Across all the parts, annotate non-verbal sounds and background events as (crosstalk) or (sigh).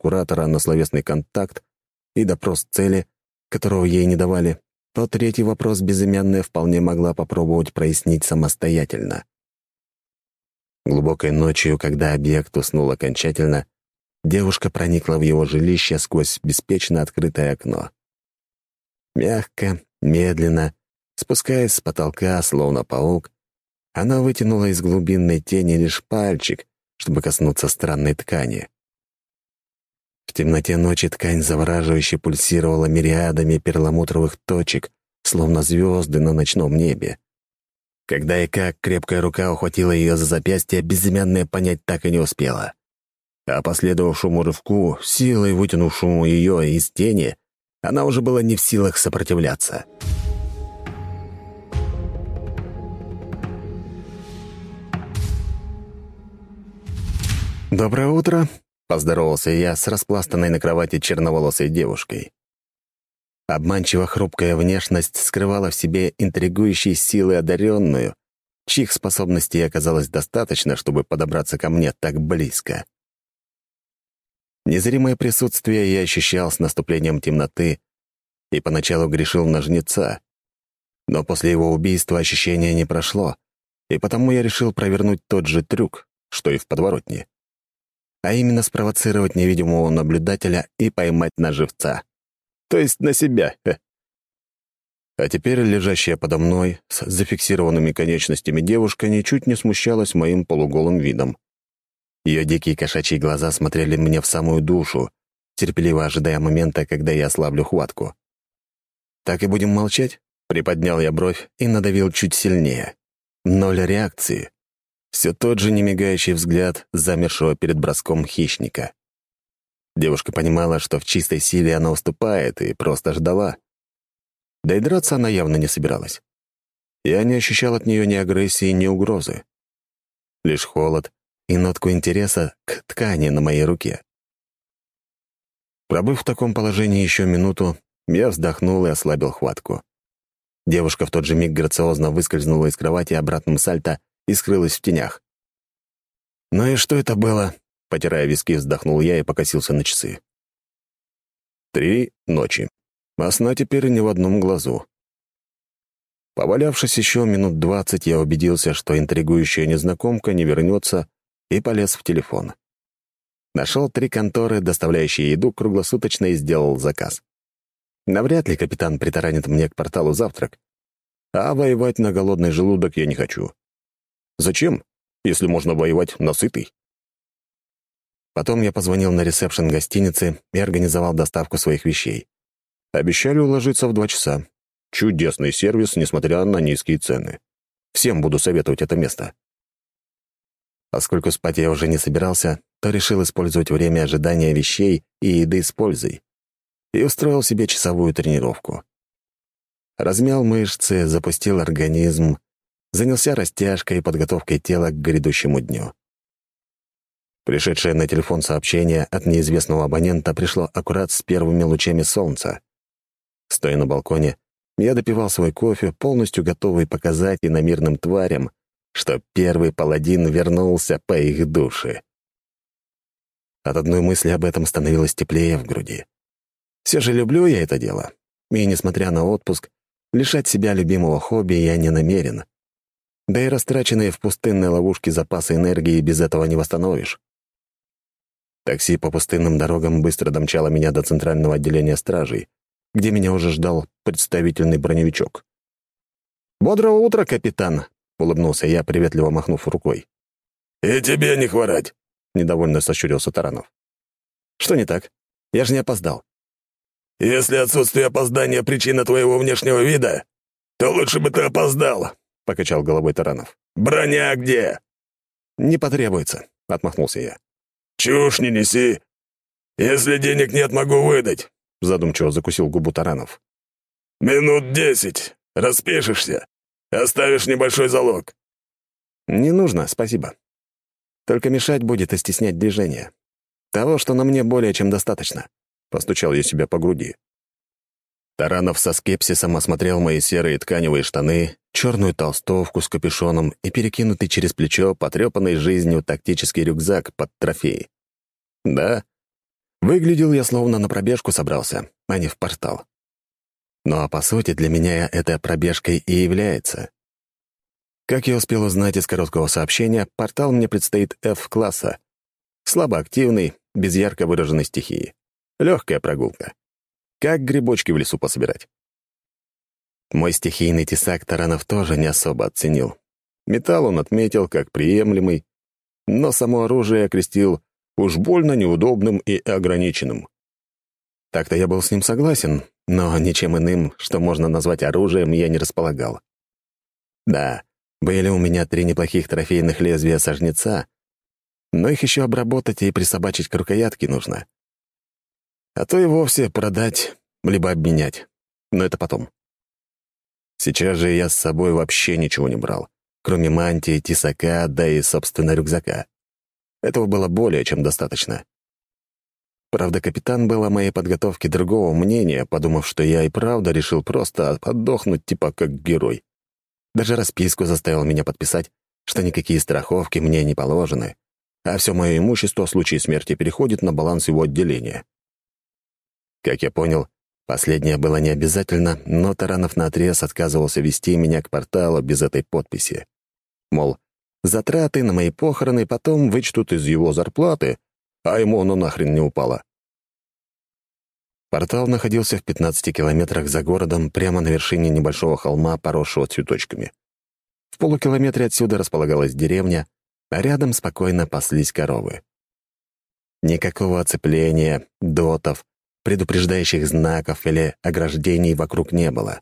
куратора на словесный контакт и допрос цели, которого ей не давали, то третий вопрос безымянная вполне могла попробовать прояснить самостоятельно. Глубокой ночью, когда объект уснул окончательно, девушка проникла в его жилище сквозь беспечно открытое окно. Мягко, медленно, спускаясь с потолка, словно паук, она вытянула из глубинной тени лишь пальчик, чтобы коснуться странной ткани. В темноте ночи ткань завораживающе пульсировала мириадами перламутровых точек, словно звезды на ночном небе. Когда и как крепкая рука ухватила ее за запястье, безымянная понять так и не успела. А последовавшему рывку, силой вытянувшему ее из тени, она уже была не в силах сопротивляться. «Доброе утро», — поздоровался я с распластанной на кровати черноволосой девушкой. Обманчиво хрупкая внешность скрывала в себе интригующие силы одаренную, чьих способностей оказалось достаточно, чтобы подобраться ко мне так близко. Незримое присутствие я ощущал с наступлением темноты и поначалу грешил на жнеца. Но после его убийства ощущение не прошло, и потому я решил провернуть тот же трюк, что и в подворотне а именно спровоцировать невидимого наблюдателя и поймать на живца. То есть на себя. А теперь лежащая подо мной с зафиксированными конечностями девушка ничуть не смущалась моим полуголым видом. Ее дикие кошачьи глаза смотрели мне в самую душу, терпеливо ожидая момента, когда я ослаблю хватку. «Так и будем молчать?» — приподнял я бровь и надавил чуть сильнее. Ноль реакции. Все тот же немигающий взгляд замершего перед броском хищника. Девушка понимала, что в чистой силе она уступает, и просто ждала. Да и драться она явно не собиралась. Я не ощущал от нее ни агрессии, ни угрозы. Лишь холод и нотку интереса к ткани на моей руке. Пробыв в таком положении еще минуту, я вздохнул и ослабил хватку. Девушка в тот же миг грациозно выскользнула из кровати обратным сальто и скрылась в тенях. «Ну и что это было?» — потирая виски, вздохнул я и покосился на часы. Три ночи. А сна теперь ни в одном глазу. Повалявшись еще минут двадцать, я убедился, что интригующая незнакомка не вернется, и полез в телефон. Нашел три конторы, доставляющие еду круглосуточно, и сделал заказ. Навряд ли капитан притаранит мне к порталу завтрак, а воевать на голодный желудок я не хочу. Зачем, если можно воевать насытый? Потом я позвонил на ресепшн гостиницы и организовал доставку своих вещей. Обещали уложиться в два часа. Чудесный сервис, несмотря на низкие цены. Всем буду советовать это место. Поскольку спать я уже не собирался, то решил использовать время ожидания вещей и еды с пользой. И устроил себе часовую тренировку. Размял мышцы, запустил организм, занялся растяжкой и подготовкой тела к грядущему дню. Пришедшее на телефон сообщение от неизвестного абонента пришло аккурат с первыми лучами солнца. Стоя на балконе, я допивал свой кофе, полностью готовый показать иномирным тварям, что первый паладин вернулся по их душе. От одной мысли об этом становилось теплее в груди. Все же люблю я это дело, и, несмотря на отпуск, лишать себя любимого хобби я не намерен. Да и растраченные в пустынной ловушке запасы энергии без этого не восстановишь. Такси по пустынным дорогам быстро домчало меня до центрального отделения стражей, где меня уже ждал представительный броневичок. «Бодрого утра, капитан!» — улыбнулся я, приветливо махнув рукой. «И тебе не хворать!» — недовольно сощурился Таранов. «Что не так? Я же не опоздал». «Если отсутствие опоздания — причина твоего внешнего вида, то лучше бы ты опоздал, — покачал головой Таранов. «Броня где?» «Не потребуется», — отмахнулся я. «Чушь не неси. Если денег нет, могу выдать», — задумчиво закусил губу Таранов. «Минут десять. Распишешься. Оставишь небольшой залог». «Не нужно, спасибо. Только мешать будет и стеснять движение. Того, что на мне более чем достаточно», — постучал я себя по груди. Таранов со скепсисом осмотрел мои серые тканевые штаны, черную толстовку с капюшоном и перекинутый через плечо потрепанный жизнью тактический рюкзак под трофеи. Да, Выглядел я словно на пробежку собрался, а не в портал. Ну а по сути для меня это пробежкой и является. Как я успел узнать из короткого сообщения, портал мне предстоит F-класса. Слабоактивный, без ярко выраженной стихии. Легкая прогулка. Как грибочки в лесу пособирать. Мой стихийный тесак Таранов тоже не особо оценил. Металл он отметил как приемлемый, но само оружие окрестил уж больно неудобным и ограниченным. Так-то я был с ним согласен, но ничем иным, что можно назвать оружием, я не располагал. Да, были у меня три неплохих трофейных лезвия сожнеца, но их еще обработать и присобачить к рукоятке нужно. А то и вовсе продать, либо обменять. Но это потом. Сейчас же я с собой вообще ничего не брал, кроме мантии, тесака, да и, собственно, рюкзака. Этого было более чем достаточно. Правда, капитан был о моей подготовке другого мнения, подумав, что я и правда решил просто отдохнуть типа как герой. Даже расписку заставил меня подписать, что никакие страховки мне не положены, а все мое имущество в случае смерти переходит на баланс его отделения. Как я понял, последнее было не обязательно, но Таранов наотрез отказывался вести меня к порталу без этой подписи. Мол, затраты на мои похороны потом вычтут из его зарплаты, а ему оно нахрен не упало. Портал находился в 15 километрах за городом, прямо на вершине небольшого холма, поросшего цветочками. В полукилометре отсюда располагалась деревня, а рядом спокойно паслись коровы. Никакого оцепления, дотов, предупреждающих знаков или ограждений вокруг не было.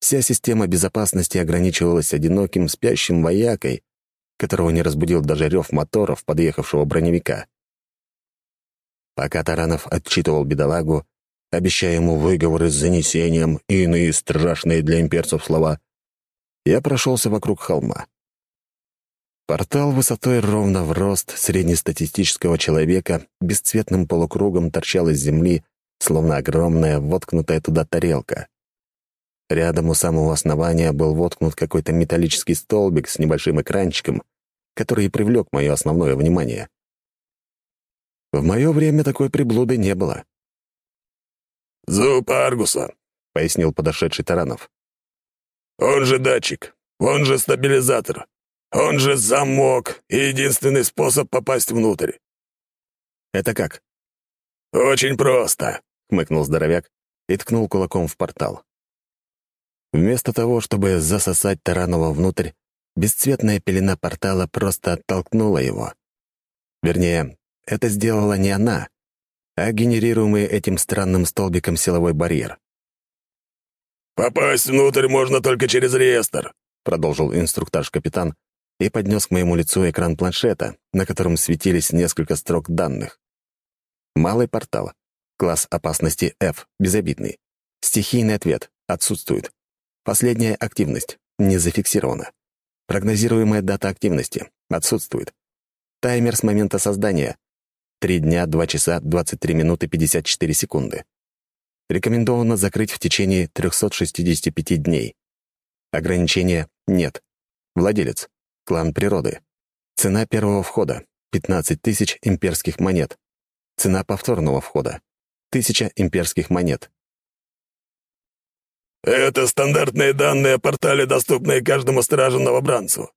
Вся система безопасности ограничивалась одиноким спящим воякой, которого не разбудил даже рев моторов подъехавшего броневика. Пока Таранов отчитывал бедолагу, обещая ему выговоры с занесением и иные страшные для имперцев слова, я прошелся вокруг холма. Портал высотой ровно в рост среднестатистического человека бесцветным полукругом торчал из земли, словно огромная воткнутая туда тарелка. Рядом у самого основания был воткнут какой-то металлический столбик с небольшим экранчиком, который и привлек мое основное внимание. В мое время такой приблуды не было. «Зуб Аргуса», — пояснил подошедший Таранов. «Он же датчик, он же стабилизатор, он же замок и единственный способ попасть внутрь». «Это как?» «Очень просто», — хмыкнул здоровяк и ткнул кулаком в портал. Вместо того, чтобы засосать Таранова внутрь, бесцветная пелена портала просто оттолкнула его. Вернее, это сделала не она, а генерируемый этим странным столбиком силовой барьер. «Попасть внутрь можно только через реестр», — продолжил инструктаж-капитан и поднес к моему лицу экран планшета, на котором светились несколько строк данных. Малый портал. Класс опасности F, безобидный. Стихийный ответ, отсутствует. Последняя активность, не зафиксирована. Прогнозируемая дата активности, отсутствует. Таймер с момента создания, 3 дня, 2 часа, 23 минуты, 54 секунды. Рекомендовано закрыть в течение 365 дней. Ограничения нет. Владелец. Клан природы. Цена первого входа — 15 тысяч имперских монет. Цена повторного входа — 1000 имперских монет. «Это стандартные данные о портале, доступные каждому стражу-новобранцу.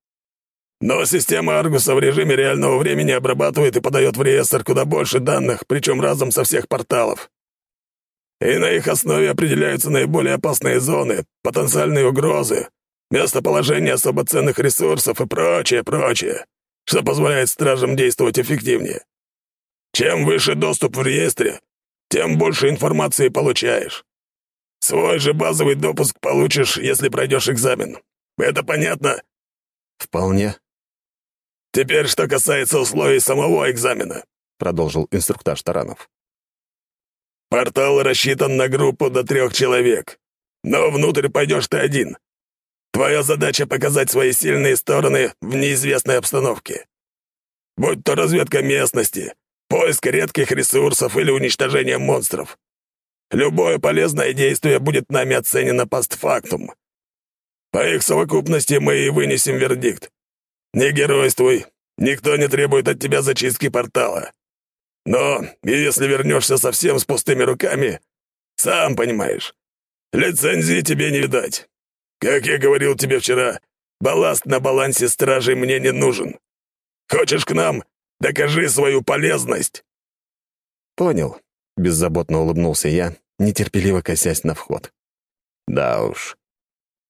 Но система Аргуса в режиме реального времени обрабатывает и подает в реестр куда больше данных, причем разом со всех порталов. И на их основе определяются наиболее опасные зоны, потенциальные угрозы, местоположение особо ценных ресурсов и прочее, прочее, что позволяет стражам действовать эффективнее. Чем выше доступ в реестре, тем больше информации получаешь. Свой же базовый допуск получишь, если пройдешь экзамен. Это понятно?» «Вполне», «Теперь, что касается условий самого экзамена», — продолжил инструктаж Таранов. «Портал рассчитан на группу до трех человек, но внутрь пойдешь ты один. Твоя задача — показать свои сильные стороны в неизвестной обстановке. Будь то разведка местности, поиск редких ресурсов или уничтожение монстров. Любое полезное действие будет нами оценено постфактум. По их совокупности мы и вынесем вердикт. «Не геройствуй. Никто не требует от тебя зачистки портала. Но если вернешься совсем с пустыми руками, сам понимаешь, лицензии тебе не видать. Как я говорил тебе вчера, балласт на балансе стражей мне не нужен. Хочешь к нам? Докажи свою полезность!» «Понял», — беззаботно улыбнулся я, нетерпеливо косясь на вход. «Да уж.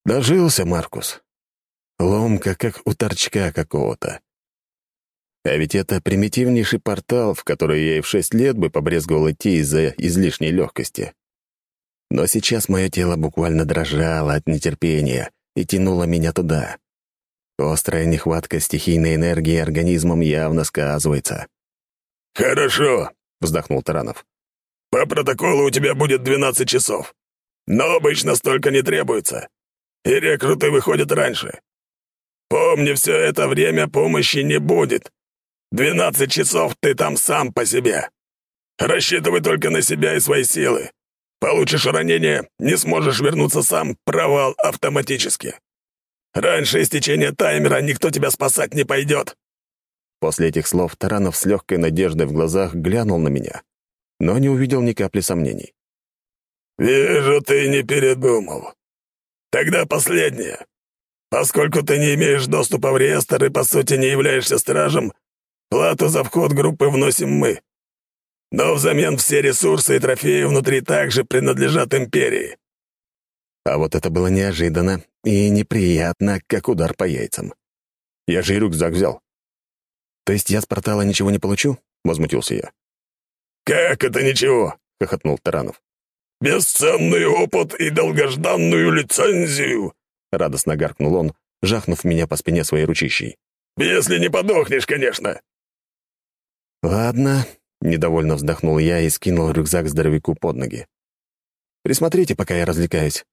Дожился Маркус. Ломка, как у торчка какого-то. А ведь это примитивнейший портал, в который я и в шесть лет бы побрезговал идти из-за излишней легкости. Но сейчас мое тело буквально дрожало от нетерпения и тянуло меня туда. Острая нехватка стихийной энергии организмом явно сказывается. «Хорошо», — вздохнул Таранов. «По протоколу у тебя будет 12 часов. Но обычно столько не требуется. И рекруты выходят раньше. Помни, все это время помощи не будет. Двенадцать часов ты там сам по себе. Рассчитывай только на себя и свои силы. Получишь ранение, не сможешь вернуться сам, провал автоматически. Раньше истечения таймера никто тебя спасать не пойдет». После этих слов Таранов с легкой надеждой в глазах глянул на меня, но не увидел ни капли сомнений. «Вижу, ты не передумал. Тогда последнее. Поскольку ты не имеешь доступа в реестр и, по сути, не являешься стражем, плату за вход группы вносим мы. Но взамен все ресурсы и трофеи внутри также принадлежат Империи». А вот это было неожиданно и неприятно, как удар по яйцам. Я же и рюкзак взял. «То есть я с портала ничего не получу?» — возмутился я. «Как это ничего?» — хохотнул Таранов. «Бесценный опыт и долгожданную лицензию!» — радостно гаркнул он, жахнув меня по спине своей ручищей. «Если не подохнешь, конечно!» «Ладно», — недовольно вздохнул я и скинул рюкзак здоровяку под ноги. «Присмотрите, пока я развлекаюсь».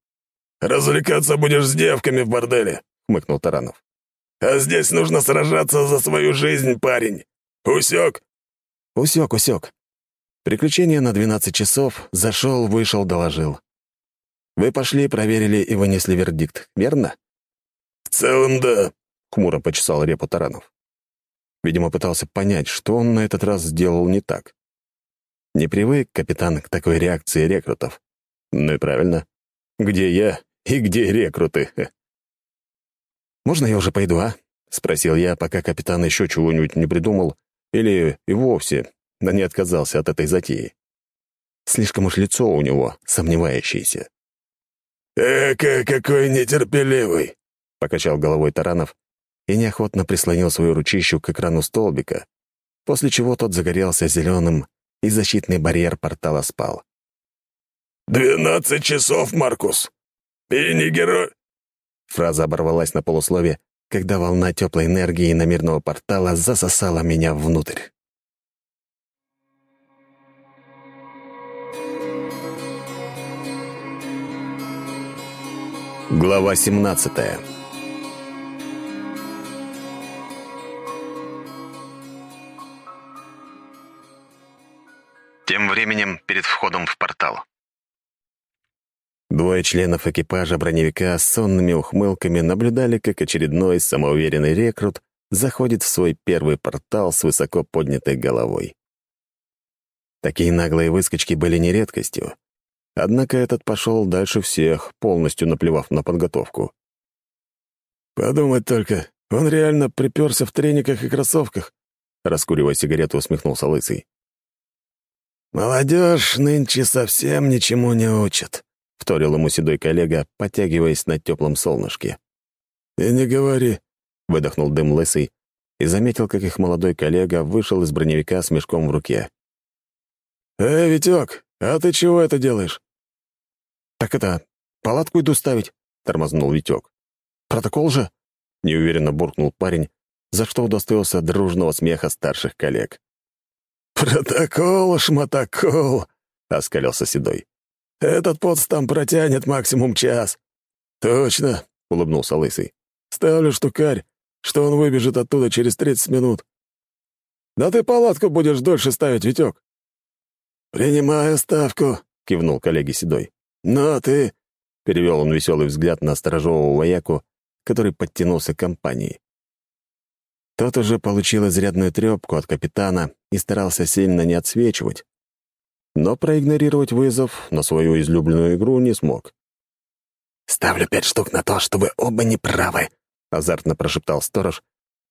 «Развлекаться будешь с девками в борделе», — хмыкнул Таранов. «А здесь нужно сражаться за свою жизнь, парень. Усек?» «Усек, усек. Приключение на 12 часов. Зашел, вышел, доложил. Вы пошли, проверили и вынесли вердикт, верно?» «В целом, да», — хмуро почесал репу Таранов. Видимо, пытался понять, что он на этот раз сделал не так. Не привык капитан к такой реакции рекрутов. Ну и правильно. Где я и где рекруты? (laughs) «Можно я уже пойду, а?» — спросил я, пока капитан еще чего-нибудь не придумал или и вовсе, да не отказался от этой затеи. Слишком уж лицо у него сомневающееся. «Эка, какой нетерпеливый!» — покачал головой Таранов и неохотно прислонил свою ручищу к экрану столбика, после чего тот загорелся зеленым, и защитный барьер портала спал. «Двенадцать часов, Маркус! И не герой...» Фраза оборвалась на полуслове, когда волна теплой энергии иномирного портала засосала меня внутрь. Глава 17 Тем временем перед входом в портал. Двое членов экипажа броневика с сонными ухмылками наблюдали, как очередной самоуверенный рекрут заходит в свой первый портал с высоко поднятой головой. Такие наглые выскочки были не редкостью. Однако этот пошел дальше всех, полностью наплевав на подготовку. «Подумать только, он реально приперся в трениках и кроссовках», раскуривая сигарету, усмехнулся Лысый. «Молодежь нынче совсем ничему не учат», — вторил ему седой коллега, потягиваясь на теплом солнышке. «И не говори», — выдохнул дым Лысый и заметил, как их молодой коллега вышел из броневика с мешком в руке. «Эй, Витек, а ты чего это делаешь?» «Так это, палатку иду ставить», — тормознул Витек. «Протокол же?» — неуверенно буркнул парень, за что удостоился дружного смеха старших коллег. «Протокол, шматокол!» — оскалился Седой. «Этот поц там протянет максимум час». «Точно!» — улыбнулся Лысый. «Ставлю штукарь, что он выбежит оттуда через тридцать минут». «Да ты палатку будешь дольше ставить, Витек». «Принимаю ставку», — кивнул коллеги Седой. «Но ты...» — перевел он веселый взгляд на сторожевого вояку, который подтянулся к компании. Тот уже получил изрядную трепку от капитана и старался сильно не отсвечивать. Но проигнорировать вызов на свою излюбленную игру не смог. «Ставлю пять штук на то, что вы оба неправы», — азартно прошептал сторож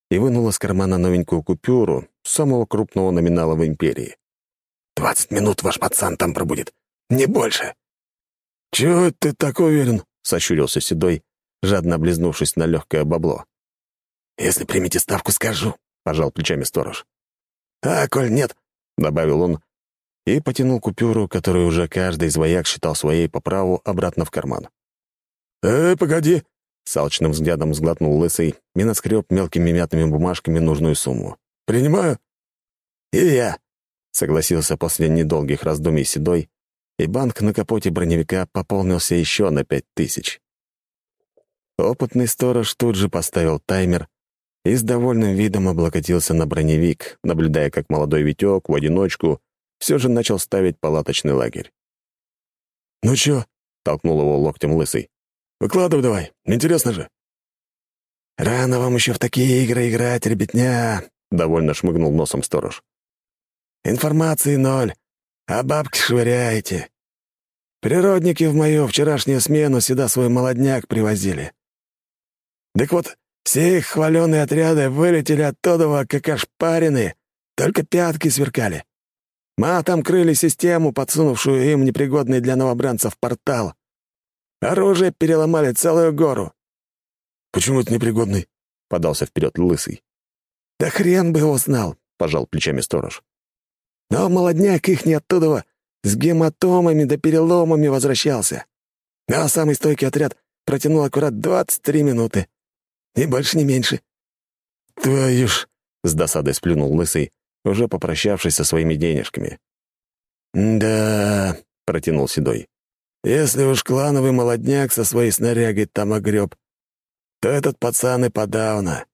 и вынул из кармана новенькую купюру самого крупного номинала в империи. «Двадцать минут ваш пацан там пробудет, не больше». «Чего ты так уверен?» — сощурился Седой, жадно облизнувшись на легкое бабло. «Если примете ставку, скажу», — пожал плечами сторож. «А, коль нет», — добавил он и потянул купюру, которую уже каждый из вояк считал своей по праву, обратно в карман. «Эй, погоди!» — с алчным взглядом сглотнул лысый и наскреб мелкими мятными бумажками нужную сумму. «Принимаю». «И я», — согласился после недолгих раздумий Седой, и банк на капоте броневика пополнился еще на пять тысяч. Опытный сторож тут же поставил таймер и с довольным видом облокотился на броневик, наблюдая, как молодой Витек в одиночку все же начал ставить палаточный лагерь. «Ну чё?» — толкнул его локтем лысый. «Выкладывай давай, интересно же». «Рано вам еще в такие игры играть, ребятня!» — довольно шмыгнул носом сторож. «Информации ноль, а бабки швыряете. Природники в мою вчерашнюю смену сюда свой молодняк привозили. Так вот, все их хваленые отряды вылетели оттуда, как ошпаренные, только пятки сверкали. Матом крыли систему, подсунувшую им непригодный для новобранцев портал. Оружие переломали целую гору. «Почему это непригодный?» — подался вперед лысый. «Да хрен бы его знал», — пожал плечами сторож. «Но молодняк их не оттуда с гематомами да переломами возвращался. А самый стойкий отряд протянул аккурат 23 минуты. И больше, не меньше». «Твою ж!» — с досадой сплюнул лысый, уже попрощавшись со своими денежками. «Да», — протянул Седой, — «если уж клановый молодняк со своей снарягой там огреб, то этот пацан и подавно.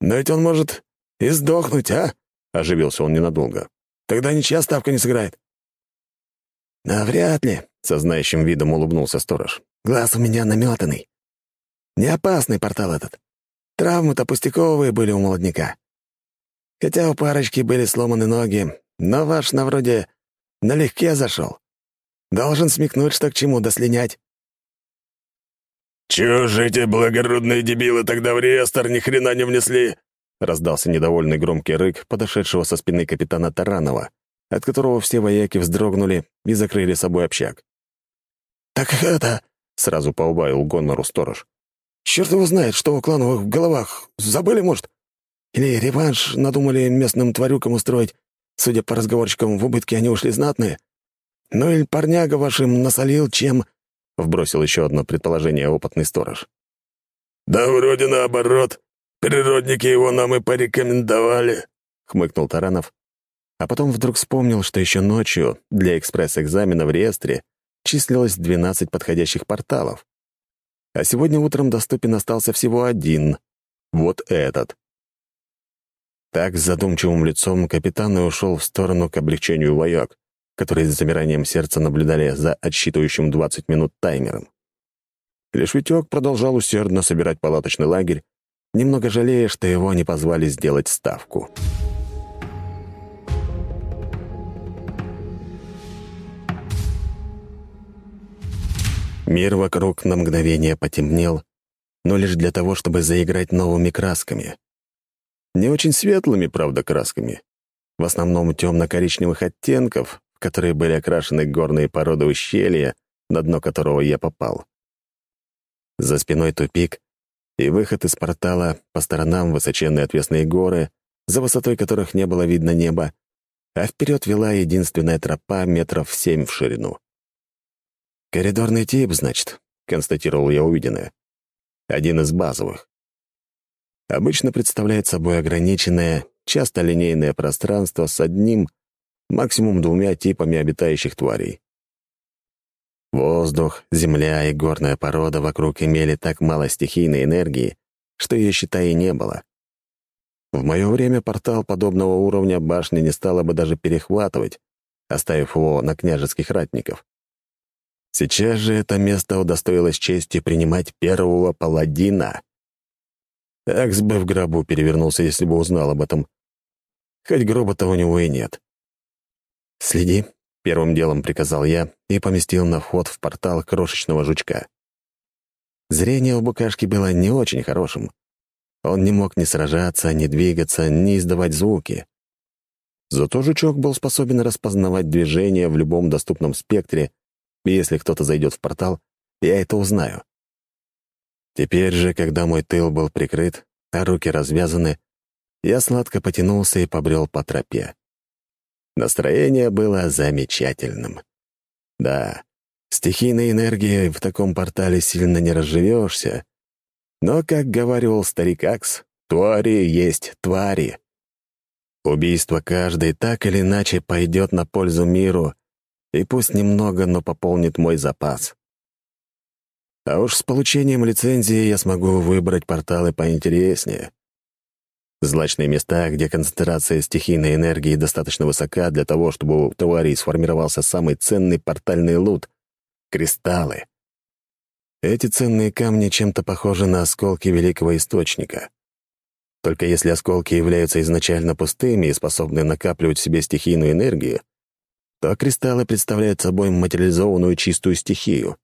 Но ведь он может и сдохнуть, а?» — оживился он ненадолго. «Тогда ничья ставка не сыграет». «Навряд ли», — со знающим видом улыбнулся сторож. «Глаз у меня наметанный. Не опасный портал этот. Травмы-то пустяковые были у молодняка. Хотя у парочки были сломаны ноги, но ваш на вроде налегке зашел. Должен смекнуть, что к чему дослинять. «Чего же эти благородные дебилы тогда в реестр ни хрена не внесли?» — раздался недовольный громкий рык подошедшего со спины капитана Таранова, от которого все вояки вздрогнули и закрыли собой общак. «Так это...» — сразу поубавил гонору сторож. «Черт его знает, что у клановых в головах. Забыли, может? Или реванш надумали местным тварюкам устроить? Судя по разговорчикам, в убытке они ушли знатные. Ну или парняга вашим насолил, чем...» — вбросил еще одно предположение опытный сторож. «Да вроде наоборот. Природники его нам и порекомендовали», — хмыкнул Таранов. А потом вдруг вспомнил, что еще ночью для экспресс-экзамена в реестре числилось 12 подходящих порталов. А сегодня утром доступен остался всего один — вот этот. Так, с задумчивым лицом, капитан и ушел в сторону к облегчению вояк, которые с замиранием сердца наблюдали за отсчитывающим 20 минут таймером. Лишь Витек продолжал усердно собирать палаточный лагерь, немного жалея, что его не позвали сделать ставку. Мир вокруг на мгновение потемнел, но лишь для того, чтобы заиграть новыми красками. Не очень светлыми, правда, красками. В основном темно-коричневых оттенков, в которые были окрашены горные породы ущелья, на дно которого я попал. За спиной тупик и выход из портала, по сторонам высоченные отвесные горы, за высотой которых не было видно неба, а вперед вела единственная тропа метров семь в ширину. «Коридорный тип, значит», — констатировал я увиденное. «Один из базовых обычно представляет собой ограниченное, часто линейное пространство с одним, максимум двумя типами обитающих тварей. Воздух, земля и горная порода вокруг имели так мало стихийной энергии, что ее, считай, и не было. В мое время портал подобного уровня башни не стало бы даже перехватывать, оставив его на княжеских ратников. Сейчас же это место удостоилось чести принимать первого паладина — Экс бы в гробу перевернулся, если бы узнал об этом. хоть гроба-то у него и нет. «Следи», — первым делом приказал я и поместил на вход в портал крошечного жучка. Зрение у букашки было не очень хорошим. Он не мог ни сражаться, ни двигаться, ни издавать звуки. Зато жучок был способен распознавать движения в любом доступном спектре, и если кто-то зайдет в портал, я это узнаю. Теперь же, когда мой тыл был прикрыт, а руки развязаны, я сладко потянулся и побрел по тропе. Настроение было замечательным. Да, стихийной энергией в таком портале сильно не разживешься, но, как говаривал старик Акс, твари есть твари. Убийство каждой так или иначе пойдет на пользу миру, и пусть немного, но пополнит мой запас. А уж с получением лицензии я смогу выбрать порталы поинтереснее. Злачные места, где концентрация стихийной энергии достаточно высока для того, чтобы у тварей сформировался самый ценный портальный лут — кристаллы. Эти ценные камни чем-то похожи на осколки Великого Источника. Только если осколки являются изначально пустыми и способны накапливать в себе стихийную энергию, то кристаллы представляют собой материализованную чистую стихию.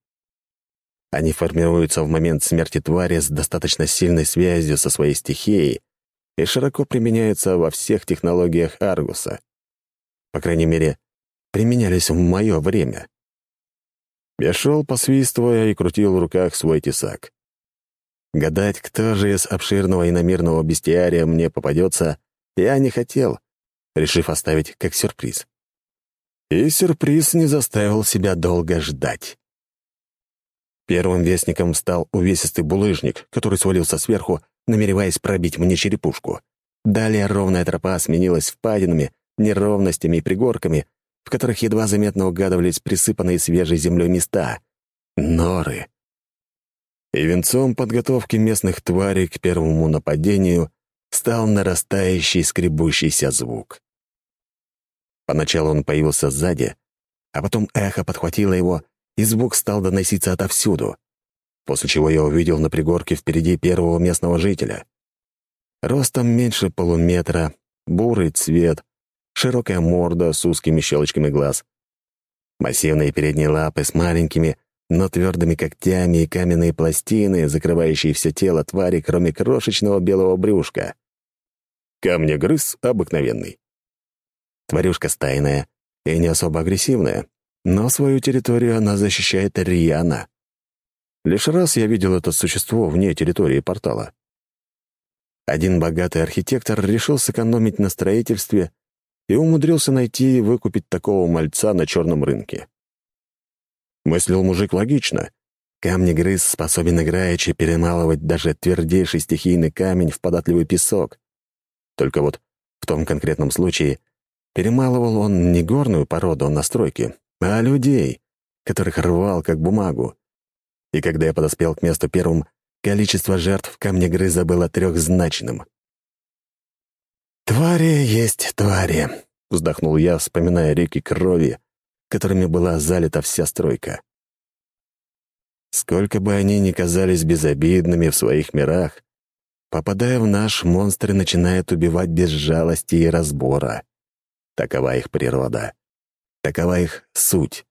Они формируются в момент смерти твари с достаточно сильной связью со своей стихией и широко применяются во всех технологиях Аргуса. По крайней мере, применялись в мое время. Я шел, посвистывая, и крутил в руках свой тесак. Гадать, кто же из обширного иномирного бестиария мне попадется, я не хотел, решив оставить как сюрприз. И сюрприз не заставил себя долго ждать. Первым вестником стал увесистый булыжник, который свалился сверху, намереваясь пробить мне черепушку. Далее ровная тропа сменилась впадинами, неровностями и пригорками, в которых едва заметно угадывались присыпанные свежей землей места — норы и венцом подготовки местных тварей к первому нападению стал нарастающий скребущийся звук. Поначалу он появился сзади, а потом эхо подхватило его, и звук стал доноситься отовсюду, после чего я увидел на пригорке впереди первого местного жителя. Ростом меньше полуметра, бурый цвет, широкая морда с узкими щелочками глаз, массивные передние лапы с маленькими, но твердыми когтями и каменные пластины, закрывающие все тело твари, кроме крошечного белого брюшка. Камнегрыз обыкновенный. Тварюшка стайная и не особо агрессивная, но свою территорию она защищает рьяно. Лишь раз я видел это существо вне территории портала. Один богатый архитектор решил сэкономить на строительстве и умудрился найти и выкупить такого мальца на черном рынке. Мыслил мужик логично. Камни-грыз способен играючи перемалывать даже твердейший стихийный камень в податливый песок. Только вот в том конкретном случае перемалывал он не горную породу на стройке, а людей, которых рвал как бумагу. И когда я подоспел к месту первым, количество жертв камня-грыза было трехзначным. «Твари есть твари», — вздохнул я, вспоминая реки крови, которыми была залита вся стройка. Сколько бы они ни казались безобидными в своих мирах, попадая в наш, монстры начинают убивать без жалости и разбора. Такова их природа. Такова их суть.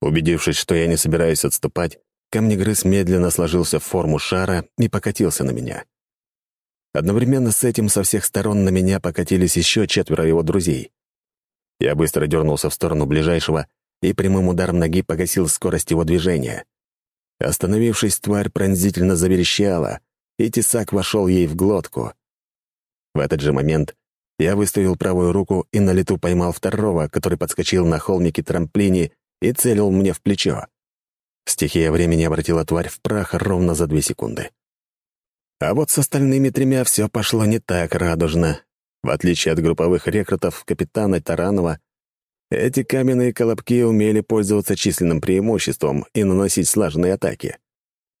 Убедившись, что я не собираюсь отступать, камнегрыз медленно сложился в форму шара и покатился на меня. Одновременно с этим со всех сторон на меня покатились еще четверо его друзей. Я быстро дернулся в сторону ближайшего и прямым ударом ноги погасил скорость его движения. Остановившись, тварь пронзительно заверещала, и тесак вошел ей в глотку. В этот же момент я выставил правую руку и на лету поймал второго, который подскочил на холмике трамплине и целил мне в плечо. Стихия времени обратила тварь в прах ровно за две секунды. А вот с остальными тремя все пошло не так радужно. В отличие от групповых рекрутов капитана Таранова, эти каменные колобки умели пользоваться численным преимуществом и наносить слаженные атаки.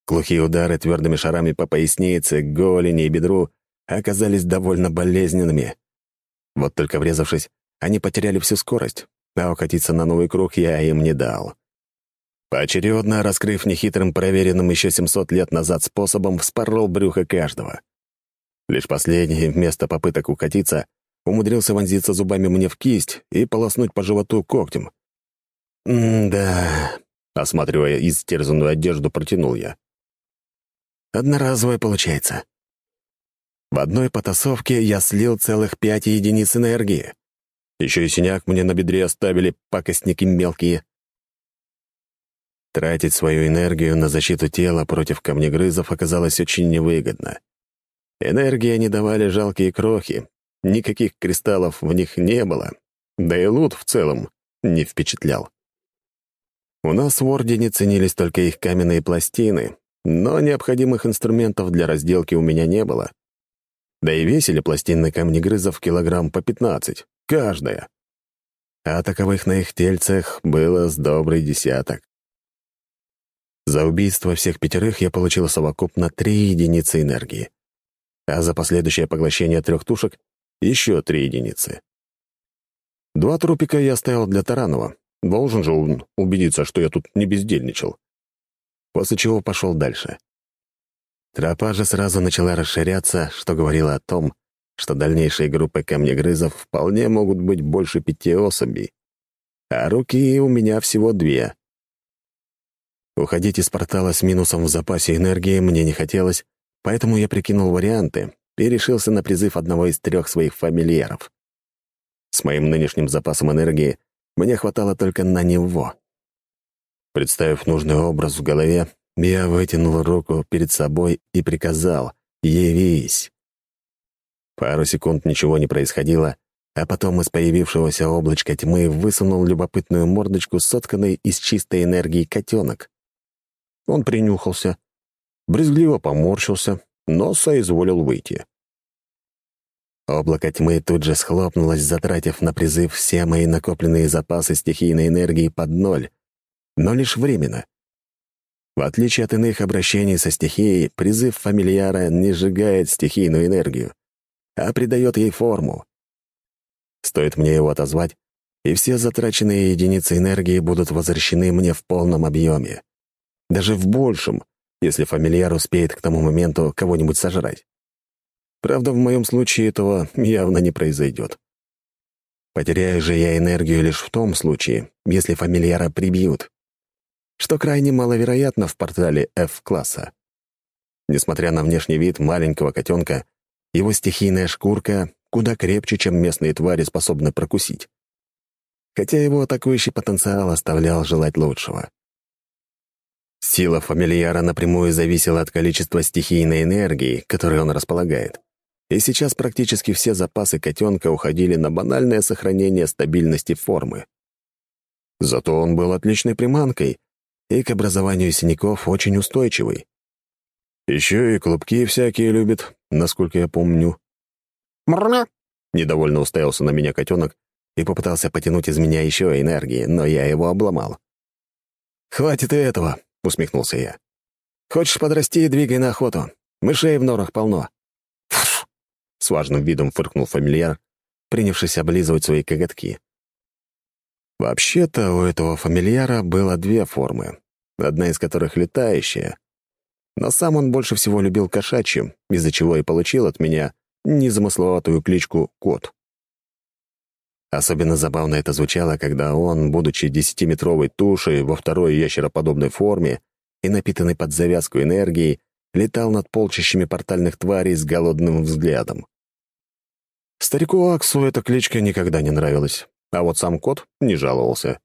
Глухие удары твердыми шарами по пояснице, голени и бедру оказались довольно болезненными. Вот только врезавшись, они потеряли всю скорость, а укатиться на новый круг я им не дал. Поочередно, раскрыв нехитрым проверенным еще 700 лет назад способом, вспорол брюхо каждого. Лишь последний, вместо попыток укатиться, умудрился вонзиться зубами мне в кисть и полоснуть по животу когтем. «М-да», — осматривая истерзанную одежду, протянул я. «Одноразовая получается. В одной потасовке я слил целых пять единиц энергии. Еще и синяк мне на бедре оставили пакостники мелкие. Тратить свою энергию на защиту тела против камнегрызов оказалось очень невыгодно. Энергии они давали жалкие крохи, никаких кристаллов в них не было, да и лут в целом не впечатлял. У нас в Ордене ценились только их каменные пластины, но необходимых инструментов для разделки у меня не было. Да и весили пластины камнегрызов килограмм по 15, каждая. А таковых на их тельцах было с добрый десяток. За убийство всех пятерых я получил совокупно три единицы энергии, а за последующее поглощение трех тушек — еще три единицы. Два трупика я оставил для Таранова. Должен же он убедиться, что я тут не бездельничал. После чего пошел дальше. Тропа же сразу начала расширяться, что говорило о том, что дальнейшие группы камнегрызов вполне могут быть больше пяти особей. А руки у меня всего две. Уходить из портала с минусом в запасе энергии мне не хотелось, поэтому я прикинул варианты и решился на призыв одного из трех своих фамильяров. С моим нынешним запасом энергии мне хватало только на него. Представив нужный образ в голове, я вытянул руку перед собой и приказал «Явись!». Пару секунд ничего не происходило, а потом из появившегося облачка тьмы высунул любопытную мордочку, сотканной из чистой энергии котенок. Он принюхался, брезгливо поморщился, но соизволил выйти. Облако тьмы тут же схлопнулось, затратив на призыв все мои накопленные запасы стихийной энергии под ноль, но лишь временно. В отличие от иных обращений со стихией, призыв фамильяра не сжигает стихийную энергию, а придает ей форму. Стоит мне его отозвать, и все затраченные единицы энергии будут возвращены мне в полном объеме. Даже в большем, если фамильяр успеет к тому моменту кого-нибудь сожрать. Правда, в моем случае этого явно не произойдет. Потеряю же я энергию лишь в том случае, если фамильяра прибьют что крайне маловероятно в портале F-класса. Несмотря на внешний вид маленького котенка, его стихийная шкурка куда крепче, чем местные твари способны прокусить. Хотя его атакующий потенциал оставлял желать лучшего. Сила фамильяра напрямую зависела от количества стихийной энергии, которой он располагает. И сейчас практически все запасы котенка уходили на банальное сохранение стабильности формы. Зато он был отличной приманкой, и к образованию синяков очень устойчивый. Еще и клубки всякие любит, насколько я помню. «Мрррр!» — недовольно уставился на меня котенок и попытался потянуть из меня еще энергии, но я его обломал. «Хватит и этого!» — усмехнулся я. «Хочешь подрасти, двигай на охоту. Мышей в норах полно». «Фу!» — с важным видом фыркнул фамильяр, принявшись облизывать свои коготки. Вообще-то у этого фамильяра было две формы, одна из которых летающая. Но сам он больше всего любил кошачью, из-за чего и получил от меня незамысловатую кличку «Кот». Особенно забавно это звучало, когда он, будучи десятиметровой тушей во второй ящероподобной форме и напитанный под завязку энергией, летал над полчищами портальных тварей с голодным взглядом. Старику Аксу эта кличка никогда не нравилась. А вот сам кот не жаловался.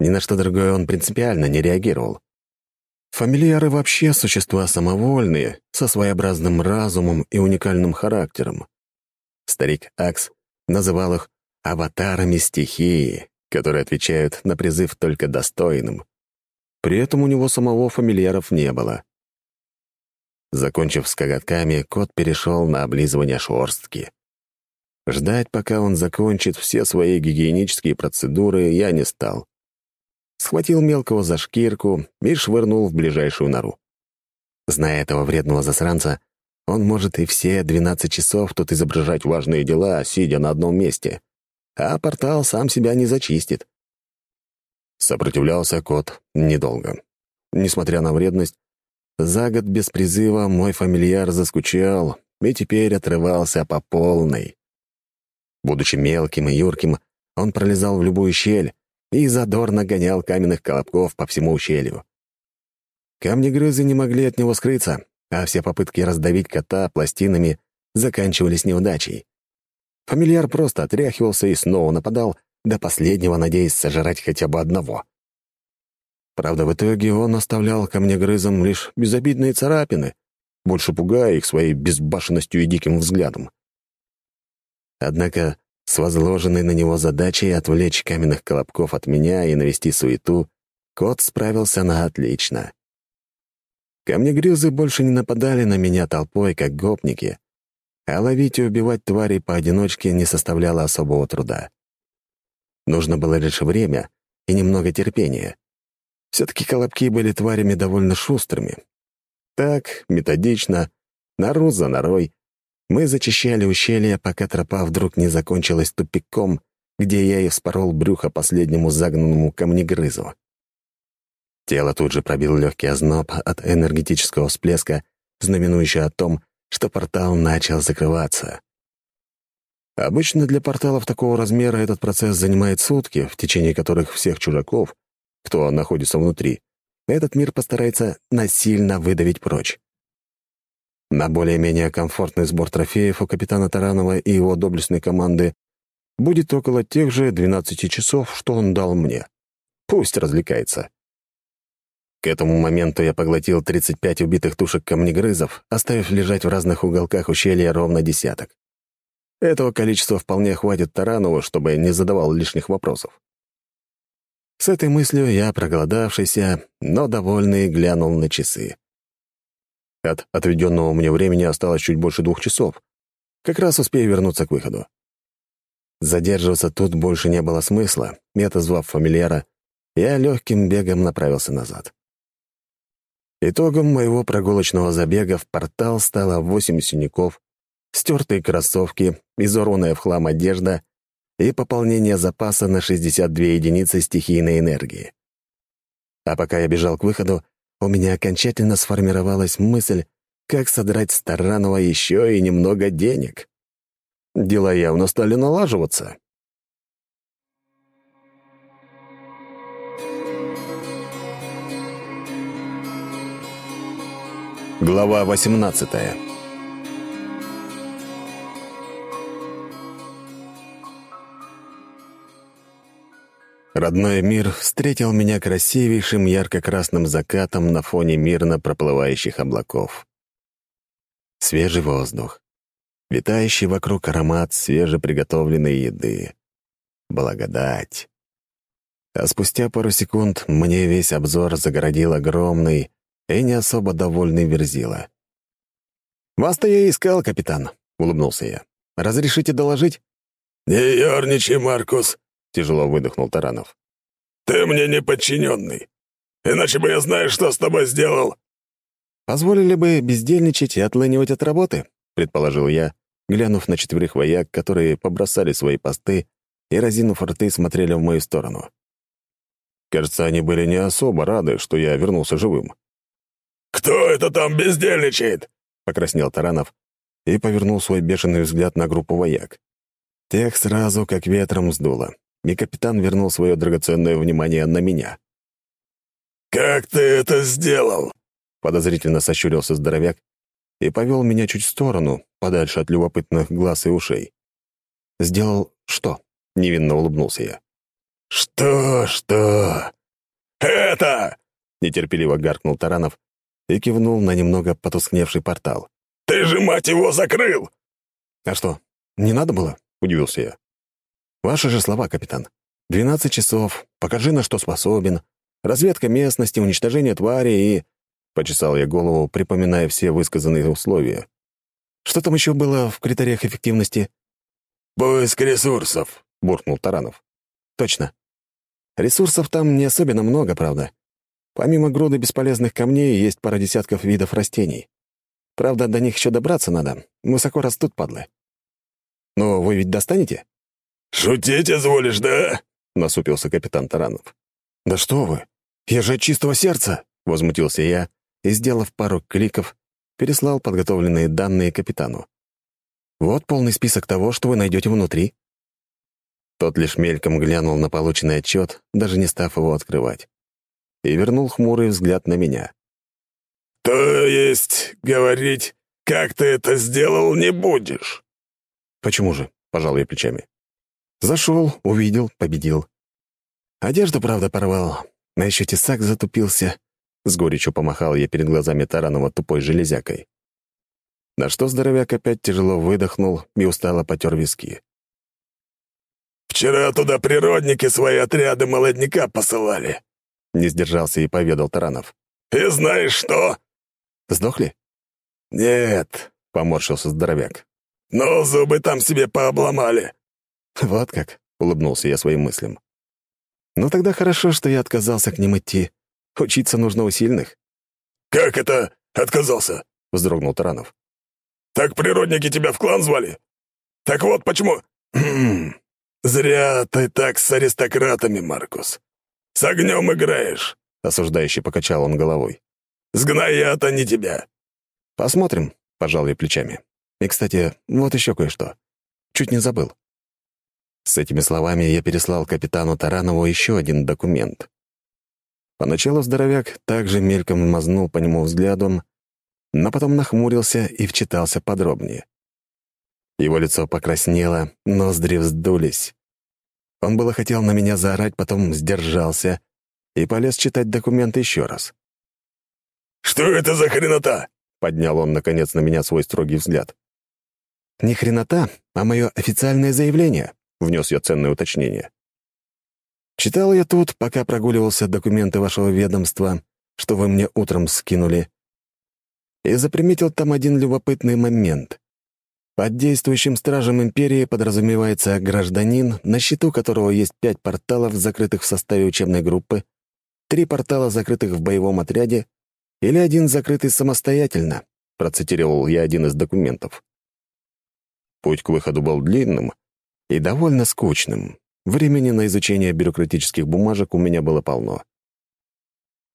Ни на что другое он принципиально не реагировал. Фамильяры вообще существа самовольные, со своеобразным разумом и уникальным характером. Старик Акс называл их «аватарами стихии», которые отвечают на призыв только достойным. При этом у него самого фамильяров не было. Закончив с коготками, кот перешел на облизывание шорстки. Ждать, пока он закончит все свои гигиенические процедуры, я не стал. Схватил мелкого за шкирку и швырнул в ближайшую нору. Зная этого вредного засранца, он может и все 12 часов тут изображать важные дела, сидя на одном месте. А портал сам себя не зачистит. Сопротивлялся кот недолго. Несмотря на вредность, за год без призыва мой фамильяр заскучал и теперь отрывался по полной. Будучи мелким и юрким, он пролезал в любую щель и задорно гонял каменных колобков по всему ущелью. Камни-грызы не могли от него скрыться, а все попытки раздавить кота пластинами заканчивались неудачей. Фамильяр просто отряхивался и снова нападал, до последнего надеясь сожрать хотя бы одного. Правда, в итоге он оставлял камнегрызам лишь безобидные царапины, больше пугая их своей безбашенностью и диким взглядом. Однако с возложенной на него задачей отвлечь каменных колобков от меня и навести суету, кот справился на отлично. Камнегрызы больше не нападали на меня толпой, как гопники, а ловить и убивать тварей поодиночке не составляло особого труда. Нужно было лишь время и немного терпения. Все-таки колобки были тварями довольно шустрыми. Так, методично, нору за норой, мы зачищали ущелье, пока тропа вдруг не закончилась тупиком, где я и вспорол брюхо последнему загнанному камнегрызу. Тело тут же пробил легкий озноб от энергетического всплеска, знаменующего о том, что портал начал закрываться. Обычно для порталов такого размера этот процесс занимает сутки, в течение которых всех чужаков, кто находится внутри, этот мир постарается насильно выдавить прочь. На более-менее комфортный сбор трофеев у капитана Таранова и его доблестной команды будет около тех же 12 часов, что он дал мне. Пусть развлекается. К этому моменту я поглотил 35 убитых тушек камнегрызов, оставив лежать в разных уголках ущелья ровно десяток. Этого количества вполне хватит Таранову, чтобы не задавал лишних вопросов. С этой мыслью я, проголодавшийся, но довольный, глянул на часы. От отведенного мне времени осталось чуть больше двух часов. Как раз успею вернуться к выходу. Задерживаться тут больше не было смысла, и, отозвав фамильяра, я легким бегом направился назад. Итогом моего прогулочного забега в портал стало восемь синяков, стертые кроссовки, изорванная в хлам одежда и пополнение запаса на 62 единицы стихийной энергии. А пока я бежал к выходу, у меня окончательно сформировалась мысль, как содрать с еще и немного денег. Дела явно стали налаживаться. Глава 18 Родной мир встретил меня красивейшим ярко-красным закатом на фоне мирно проплывающих облаков. Свежий воздух, витающий вокруг аромат свежеприготовленной еды. Благодать. А спустя пару секунд мне весь обзор загородил огромный, и не особо довольный Верзила. «Вас-то я искал, капитан», — улыбнулся я. «Разрешите доложить?» «Не ерничай, Маркус», — тяжело выдохнул Таранов. «Ты мне не подчиненный. Иначе бы я знаю, что с тобой сделал». «Позволили бы бездельничать и отлынивать от работы», — предположил я, глянув на четверых вояк, которые побросали свои посты и, разинув рты, смотрели в мою сторону. Кажется, они были не особо рады, что я вернулся живым. «Кто это там бездельничает?» — покраснел Таранов и повернул свой бешеный взгляд на группу вояк. Тех сразу как ветром сдуло, и капитан вернул свое драгоценное внимание на меня. «Как ты это сделал?» — подозрительно сощурился здоровяк и повел меня чуть в сторону, подальше от любопытных глаз и ушей. «Сделал что?» — невинно улыбнулся я. «Что, что?» «Это!» — нетерпеливо гаркнул Таранов и кивнул на немного потускневший портал. «Ты же, мать его, закрыл!» «А что, не надо было?» — удивился я. «Ваши же слова, капитан. Двенадцать часов, покажи, на что способен. Разведка местности, уничтожение твари и...» Почесал я голову, припоминая все высказанные условия. «Что там еще было в критериях эффективности?» «Поиск ресурсов», — буркнул Таранов. «Точно. Ресурсов там не особенно много, правда. Помимо груды бесполезных камней, есть пара десятков видов растений. Правда, до них еще добраться надо. Высоко растут, падлы. Но вы ведь достанете? «Шутить изволишь, да?» — насупился капитан Таранов. «Да что вы! Я же от чистого сердца!» — возмутился я и, сделав пару кликов, переслал подготовленные данные капитану. «Вот полный список того, что вы найдете внутри». Тот лишь мельком глянул на полученный отчет, даже не став его открывать, и вернул хмурый взгляд на меня. «То есть говорить, как ты это сделал, не будешь?» «Почему же?» — пожал я плечами. «Зашел, увидел, победил. Одежду, правда, порвал, а еще тесак затупился». С горечью помахал я перед глазами Таранова тупой железякой. На что здоровяк опять тяжело выдохнул и устало потер виски. «Вчера туда природники свои отряды молодняка посылали», — не сдержался и поведал Таранов. «И знаешь что?» «Сдохли?» «Нет», — поморщился здоровяк. «Но зубы там себе пообломали». «Вот как», — улыбнулся я своим мыслям. «Ну тогда хорошо, что я отказался к ним идти. Учиться нужно у сильных». «Как это отказался?» — вздрогнул Таранов. «Так природники тебя в клан звали? Так вот почему...» (clears throat) «Зря ты так с аристократами, Маркус. С огнем играешь», — осуждающе покачал он головой. «Сгноят они тебя». «Посмотрим», — пожал я плечами. «И, кстати, вот еще кое-что. Чуть не забыл». С этими словами я переслал капитану Таранову еще один документ. Поначалу здоровяк также мельком мазнул по нему взглядом, но потом нахмурился и вчитался подробнее. Его лицо покраснело, ноздри вздулись. Он было хотел на меня заорать, потом сдержался и полез читать документы еще раз. «Что это за хренота?» — поднял он, наконец, на меня свой строгий взгляд. «Не хренота, а мое официальное заявление», — внес я ценное уточнение. «Читал я тут, пока прогуливался документы вашего ведомства, что вы мне утром скинули, и заприметил там один любопытный момент. Под действующим стражем империи подразумевается гражданин, на счету которого есть пять порталов, закрытых в составе учебной группы, три портала, закрытых в боевом отряде, или один закрытый самостоятельно, процитировал я один из документов. Путь к выходу был длинным и довольно скучным. Времени на изучение бюрократических бумажек у меня было полно.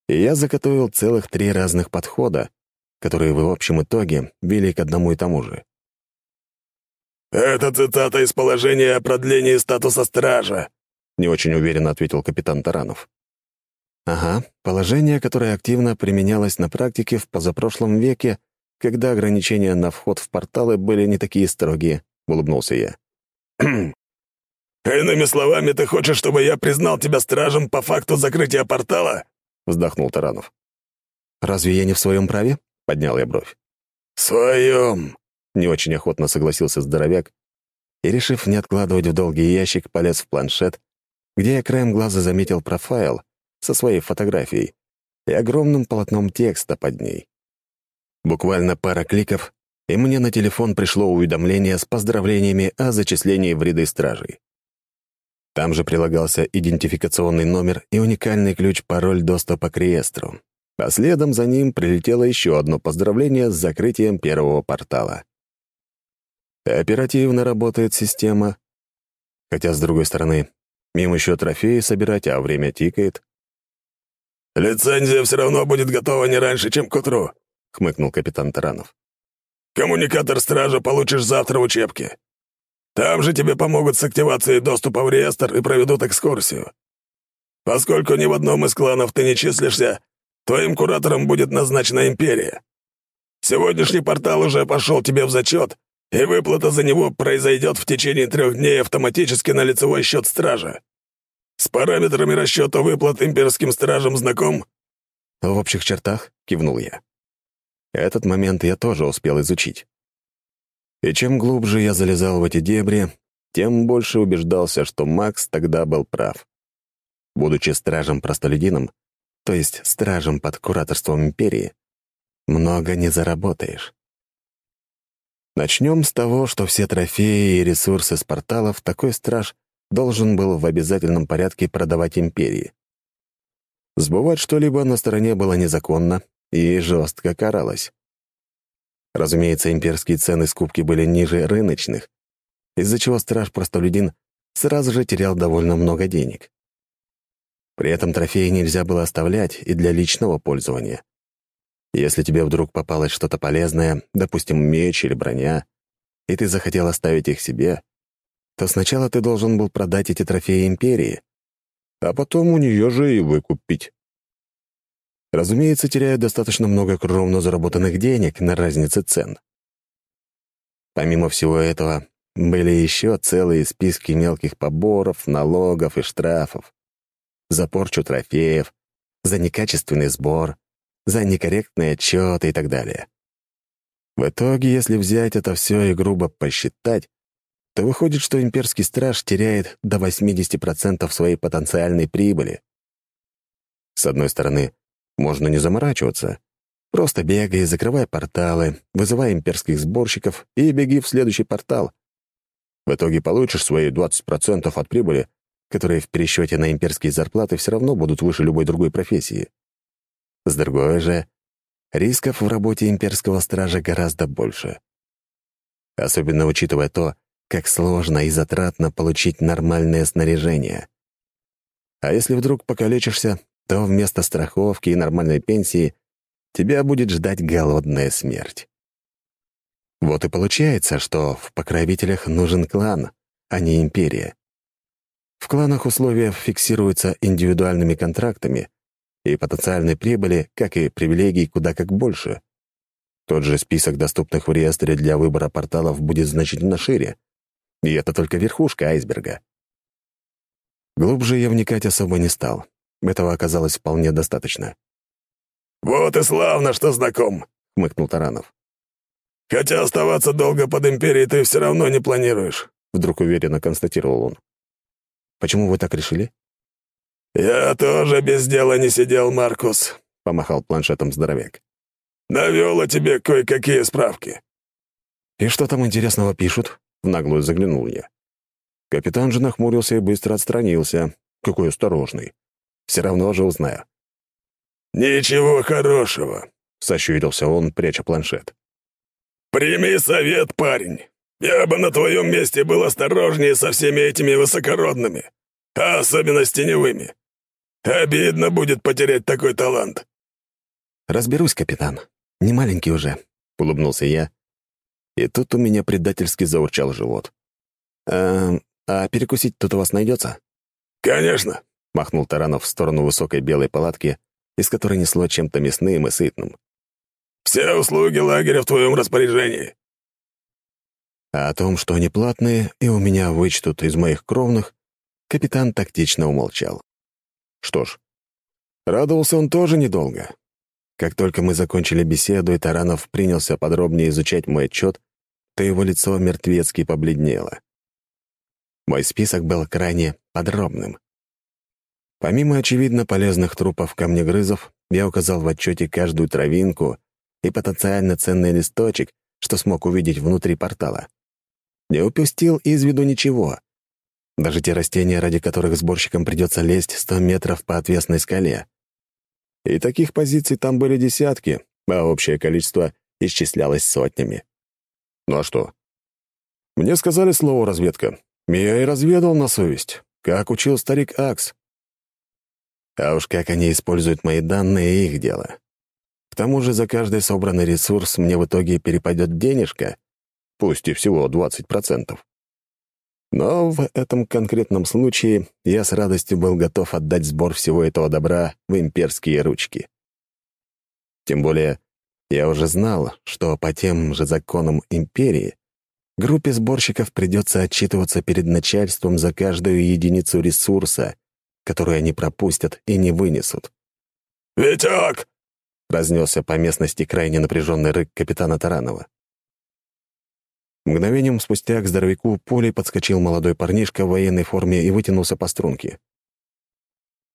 И я заготовил целых три разных подхода, которые в общем итоге вели к одному и тому же. «Это цитата из положения о продлении статуса стража», — не очень уверенно ответил капитан Таранов. «Ага, положение, которое активно применялось на практике в позапрошлом веке, когда ограничения на вход в порталы были не такие строгие», — улыбнулся я. (clears throat) «Иными словами, ты хочешь, чтобы я признал тебя стражем по факту закрытия портала?» — вздохнул Таранов. «Разве я не в своем праве?» — поднял я бровь. «В своем», не очень охотно согласился здоровяк и, решив не откладывать в долгий ящик, полез в планшет, где я краем глаза заметил профайл со своей фотографией и огромным полотном текста под ней. Буквально пара кликов, и мне на телефон пришло уведомление с поздравлениями о зачислении в ряды стражей. Там же прилагался идентификационный номер и уникальный ключ-пароль доступа к реестру. А следом за ним прилетело еще одно поздравление с закрытием первого портала. Оперативно работает система. Хотя, с другой стороны, им еще трофеи собирать, а время тикает. «Лицензия все равно будет готова не раньше, чем к утру», — хмыкнул капитан Таранов. «Коммуникатор стража получишь завтра в учебке. Там же тебе помогут с активацией доступа в реестр и проведут экскурсию. Поскольку ни в одном из кланов ты не числишься, твоим куратором будет назначена империя. Сегодняшний портал уже пошел тебе в зачет, и выплата за него произойдет в течение трех дней автоматически на лицевой счет стража. С параметрами расчета выплат имперским стражам знаком?» «В общих чертах», — кивнул я. Этот момент я тоже успел изучить. И чем глубже я залезал в эти дебри, тем больше убеждался, что Макс тогда был прав. Будучи стражем-простолюдином, то есть стражем под кураторством империи, много не заработаешь. Начнем с того, что все трофеи и ресурсы с порталов такой страж должен был в обязательном порядке продавать империи. Сбывать что-либо на стороне было незаконно и жестко каралось. Разумеется, имперские цены скупки были ниже рыночных, из-за чего страж-простолюдин сразу же терял довольно много денег. При этом трофеи нельзя было оставлять и для личного пользования. Если тебе вдруг попалось что-то полезное, допустим, меч или броня, и ты захотел оставить их себе, то сначала ты должен был продать эти трофеи Империи, а потом у нее же и выкупить. Разумеется, теряют достаточно много кровно заработанных денег на разнице цен. Помимо всего этого, были еще целые списки мелких поборов, налогов и штрафов. За порчу трофеев, за некачественный сбор, за некорректные отчеты и так далее. В итоге, если взять это все и грубо посчитать, то выходит, что имперский страж теряет до 80% своей потенциальной прибыли. С одной стороны, можно не заморачиваться. Просто бегай, закрывай порталы, вызывай имперских сборщиков и беги в следующий портал. В итоге получишь свои 20% от прибыли, которые в пересчете на имперские зарплаты все равно будут выше любой другой профессии. С другой же, рисков в работе имперского стража гораздо больше. Особенно учитывая то, как сложно и затратно получить нормальное снаряжение. А если вдруг покалечишься, то вместо страховки и нормальной пенсии тебя будет ждать голодная смерть. Вот и получается, что в покровителях нужен клан, а не империя. В кланах условия фиксируются индивидуальными контрактами, и потенциальной прибыли, как и привилегий, куда как больше. Тот же список доступных в реестре для выбора порталов будет значительно шире, и это только верхушка айсберга. Глубже я вникать особо не стал. Этого оказалось вполне достаточно. «Вот и славно, что знаком», — хмыкнул Таранов. «Хотя оставаться долго под Империей ты все равно не планируешь», — вдруг уверенно констатировал он. «Почему вы так решили?» «Я тоже без дела не сидел, Маркус», — помахал планшетом здоровяк. «Навел о тебе кое-какие справки». «И что там интересного пишут?» — в наглую заглянул я. Капитан же нахмурился и быстро отстранился. Какой осторожный. Все равно же узнаю. «Ничего хорошего», — сощурился он, пряча планшет. «Прими совет, парень. Я бы на твоем месте был осторожнее со всеми этими высокородными, а особенно с теневыми. Обидно будет потерять такой талант». «Разберусь, капитан. Не маленький уже», — улыбнулся я и тут у меня предательски заурчал живот. «А, а перекусить тут у вас найдется?» «Конечно», — махнул Таранов в сторону высокой белой палатки, из которой несло чем-то мясным и сытным. «Все услуги лагеря в твоем распоряжении». А о том, что они платные и у меня вычтут из моих кровных, капитан тактично умолчал. Что ж, радовался он тоже недолго. Как только мы закончили беседу, и Таранов принялся подробнее изучать мой отчет, то его лицо мертвецки побледнело. Мой список был крайне подробным. Помимо очевидно полезных трупов камнегрызов, я указал в отчете каждую травинку и потенциально ценный листочек, что смог увидеть внутри портала. Не упустил из виду ничего. Даже те растения, ради которых сборщикам придется лезть 100 метров по отвесной скале. И таких позиций там были десятки, а общее количество исчислялось сотнями. Ну а что? Мне сказали слово «разведка». Я и разведал на совесть, как учил старик Акс. А уж как они используют мои данные — их дело. К тому же за каждый собранный ресурс мне в итоге перепадет денежка, пусть и всего 20%. Но в этом конкретном случае я с радостью был готов отдать сбор всего этого добра в имперские ручки. Тем более я уже знал, что по тем же законам империи группе сборщиков придется отчитываться перед начальством за каждую единицу ресурса, которую они пропустят и не вынесут. «Витек!» — разнесся по местности крайне напряженный рык капитана Таранова. Мгновением спустя к здоровяку пулей подскочил молодой парнишка в военной форме и вытянулся по струнке.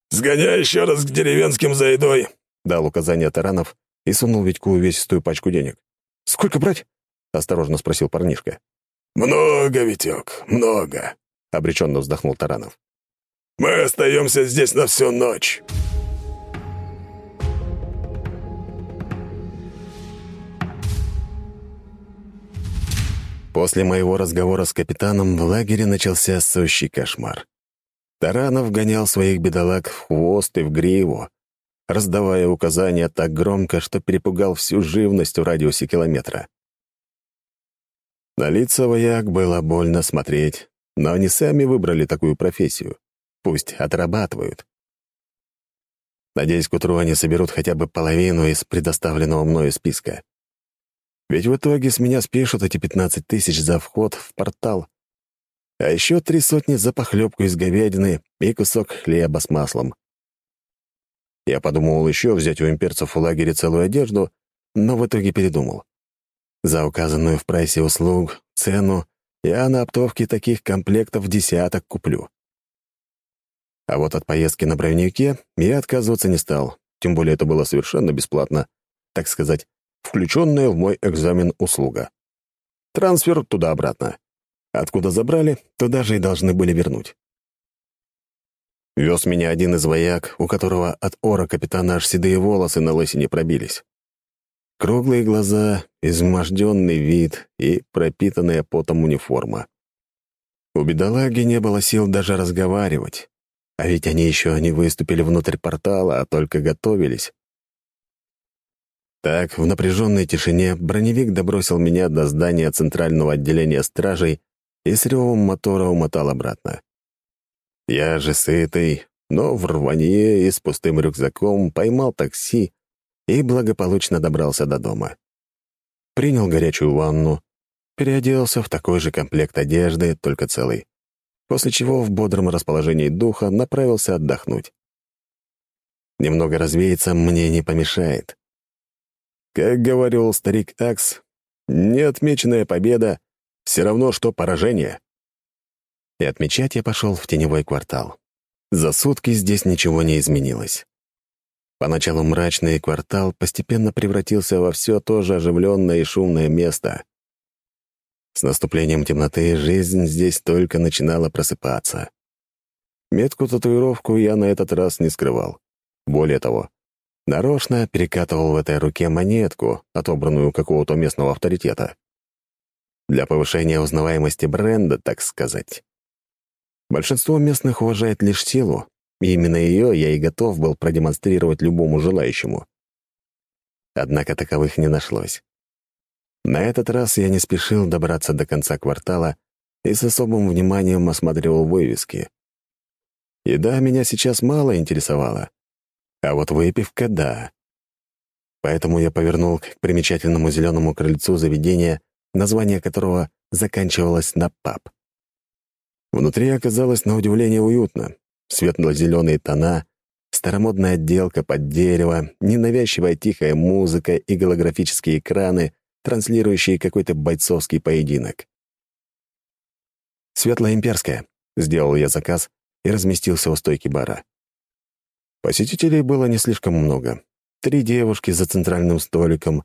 «Сгоняй еще раз к деревенским за едой», — дал указание Таранов, и сунул Витьку увесистую пачку денег. «Сколько брать?» — осторожно спросил парнишка. «Много, Витек, много», — обреченно вздохнул Таранов. «Мы остаемся здесь на всю ночь». После моего разговора с капитаном в лагере начался сущий кошмар. Таранов гонял своих бедолаг в хвост и в гриву, раздавая указания так громко, что перепугал всю живность в радиусе километра. На лица вояк было больно смотреть, но они сами выбрали такую профессию. Пусть отрабатывают. Надеюсь, к утру они соберут хотя бы половину из предоставленного мною списка. Ведь в итоге с меня спишут эти 15 тысяч за вход в портал, а еще три сотни за похлебку из говядины и кусок хлеба с маслом. Я подумал еще взять у имперцев в лагере целую одежду, но в итоге передумал. За указанную в прайсе услуг цену я на оптовке таких комплектов десяток куплю. А вот от поездки на броневике я отказываться не стал, тем более это было совершенно бесплатно, так сказать, включенная в мой экзамен услуга. Трансфер туда-обратно. Откуда забрали, туда же и должны были вернуть. Вез меня один из вояк, у которого от ора капитана аж седые волосы на лысине пробились. Круглые глаза, изможденный вид и пропитанная потом униформа. У бедолаги не было сил даже разговаривать, а ведь они еще не выступили внутрь портала, а только готовились. Так, в напряженной тишине броневик добросил меня до здания центрального отделения стражей и с ревом мотора умотал обратно. Я же сытый, но в рванье и с пустым рюкзаком поймал такси и благополучно добрался до дома. Принял горячую ванну, переоделся в такой же комплект одежды, только целый, после чего в бодром расположении духа направился отдохнуть. Немного развеяться мне не помешает. Как говорил старик Акс, неотмеченная победа — все равно, что поражение. И отмечать я пошел в теневой квартал. За сутки здесь ничего не изменилось. Поначалу мрачный квартал постепенно превратился во все то же оживленное и шумное место. С наступлением темноты жизнь здесь только начинала просыпаться. Метку-татуировку я на этот раз не скрывал. Более того, нарочно перекатывал в этой руке монетку, отобранную какого-то местного авторитета. Для повышения узнаваемости бренда, так сказать. Большинство местных уважает лишь силу, и именно ее я и готов был продемонстрировать любому желающему. Однако таковых не нашлось. На этот раз я не спешил добраться до конца квартала и с особым вниманием осматривал вывески. Еда меня сейчас мало интересовала, а вот выпивка — да. Поэтому я повернул к примечательному зеленому крыльцу заведения, название которого заканчивалось на «паб». Внутри оказалось на удивление уютно светло-зеленые тона, старомодная отделка под дерево, ненавязчивая тихая музыка и голографические экраны, транслирующие какой-то бойцовский поединок. «Светло-имперская», — сделал я заказ и разместился у стойки бара. Посетителей было не слишком много. Три девушки за центральным столиком,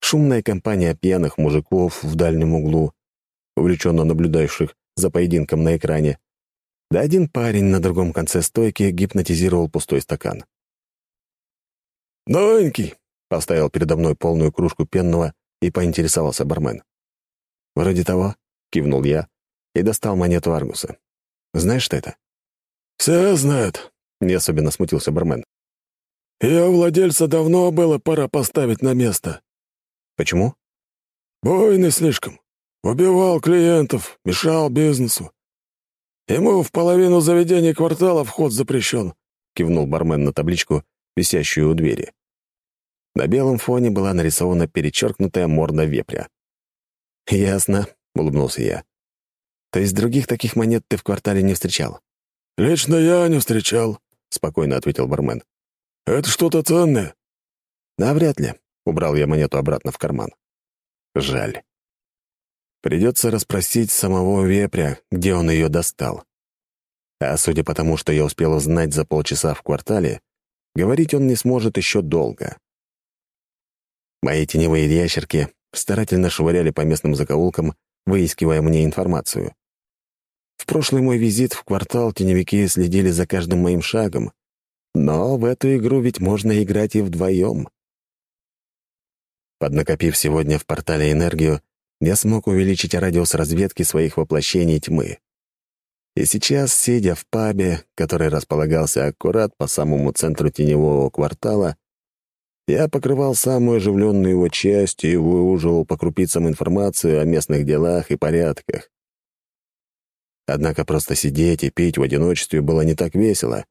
шумная компания пьяных мужиков в дальнем углу, увлеченно наблюдающих за поединком на экране, да один парень на другом конце стойки гипнотизировал пустой стакан. «Новенький!» — поставил передо мной полную кружку пенного и поинтересовался бармен. «Вроде того», — кивнул я и достал монету Аргуса. «Знаешь, что это?» «Все знают», — не особенно смутился бармен. «Ее владельца давно было пора поставить на место». «Почему?» «Бойный слишком. Убивал клиентов, мешал бизнесу. «Ему в половину заведения квартала вход запрещен», — кивнул бармен на табличку, висящую у двери. На белом фоне была нарисована перечеркнутая морда вепря. «Ясно», — улыбнулся я. «То есть других таких монет ты в квартале не встречал?» «Лично я не встречал», — спокойно ответил бармен. «Это что-то ценное?» «Навряд ли», — убрал я монету обратно в карман. «Жаль. Придется расспросить самого вепря, где он ее достал. А судя по тому, что я успел узнать за полчаса в квартале, говорить он не сможет еще долго. Мои теневые ящерки старательно швыряли по местным закоулкам, выискивая мне информацию. В прошлый мой визит в квартал теневики следили за каждым моим шагом, но в эту игру ведь можно играть и вдвоем. Поднакопив сегодня в портале энергию, я смог увеличить радиус разведки своих воплощений тьмы. И сейчас, сидя в пабе, который располагался аккурат по самому центру теневого квартала, я покрывал самую оживленную его часть и выуживал по крупицам информацию о местных делах и порядках. Однако просто сидеть и пить в одиночестве было не так весело,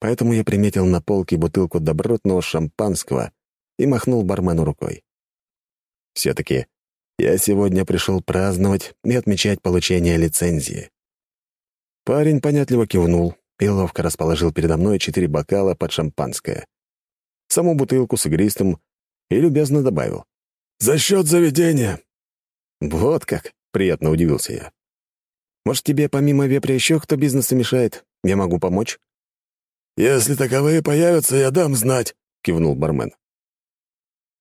поэтому я приметил на полке бутылку добротного шампанского и махнул бармену рукой. Все-таки я сегодня пришел праздновать и отмечать получение лицензии. Парень понятливо кивнул и ловко расположил передо мной четыре бокала под шампанское. Саму бутылку с игристым и любезно добавил. «За счет заведения!» «Вот как!» — приятно удивился я. «Может, тебе помимо вепря еще кто бизнесу мешает? Я могу помочь?» «Если таковые появятся, я дам знать», — кивнул бармен.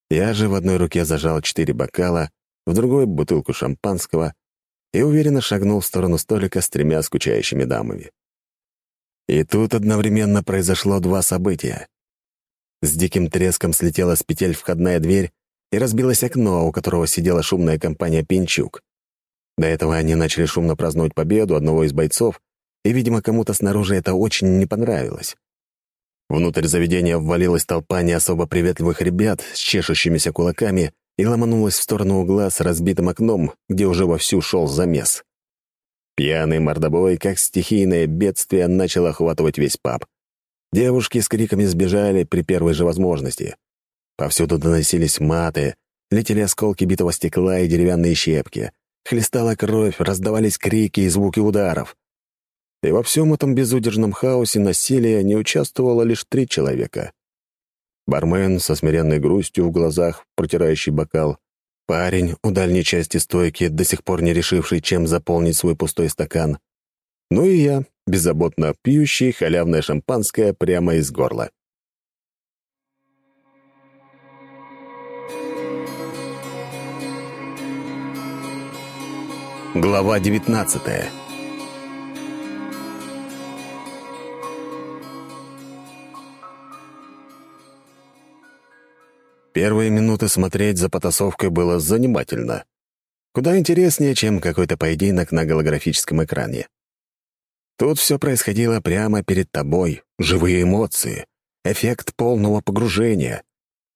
Я же в одной руке зажал четыре бокала, в другой — бутылку шампанского и уверенно шагнул в сторону столика с тремя скучающими дамами. И тут одновременно произошло два события. С диким треском слетела с петель входная дверь и разбилось окно, у которого сидела шумная компания «Пинчук». До этого они начали шумно праздновать победу одного из бойцов, и, видимо, кому-то снаружи это очень не понравилось. Внутрь заведения ввалилась толпа не особо приветливых ребят с чешущимися кулаками и ломанулась в сторону угла с разбитым окном, где уже вовсю шел замес. Пьяный мордобой, как стихийное бедствие, начал охватывать весь паб. Девушки с криками сбежали при первой же возможности. Повсюду доносились маты, летели осколки битого стекла и деревянные щепки. Хлестала кровь, раздавались крики и звуки ударов. И во всем этом безудержном хаосе насилия не участвовало лишь три человека. Бармен со смиренной грустью в глазах, протирающий бокал, Парень у дальней части стойки, до сих пор не решивший, чем заполнить свой пустой стакан. Ну и я, беззаботно пьющий халявное шампанское прямо из горла. Глава девятнадцатая Первые минуты смотреть за потасовкой было занимательно. Куда интереснее, чем какой-то поединок на голографическом экране. Тут все происходило прямо перед тобой, живые эмоции, эффект полного погружения,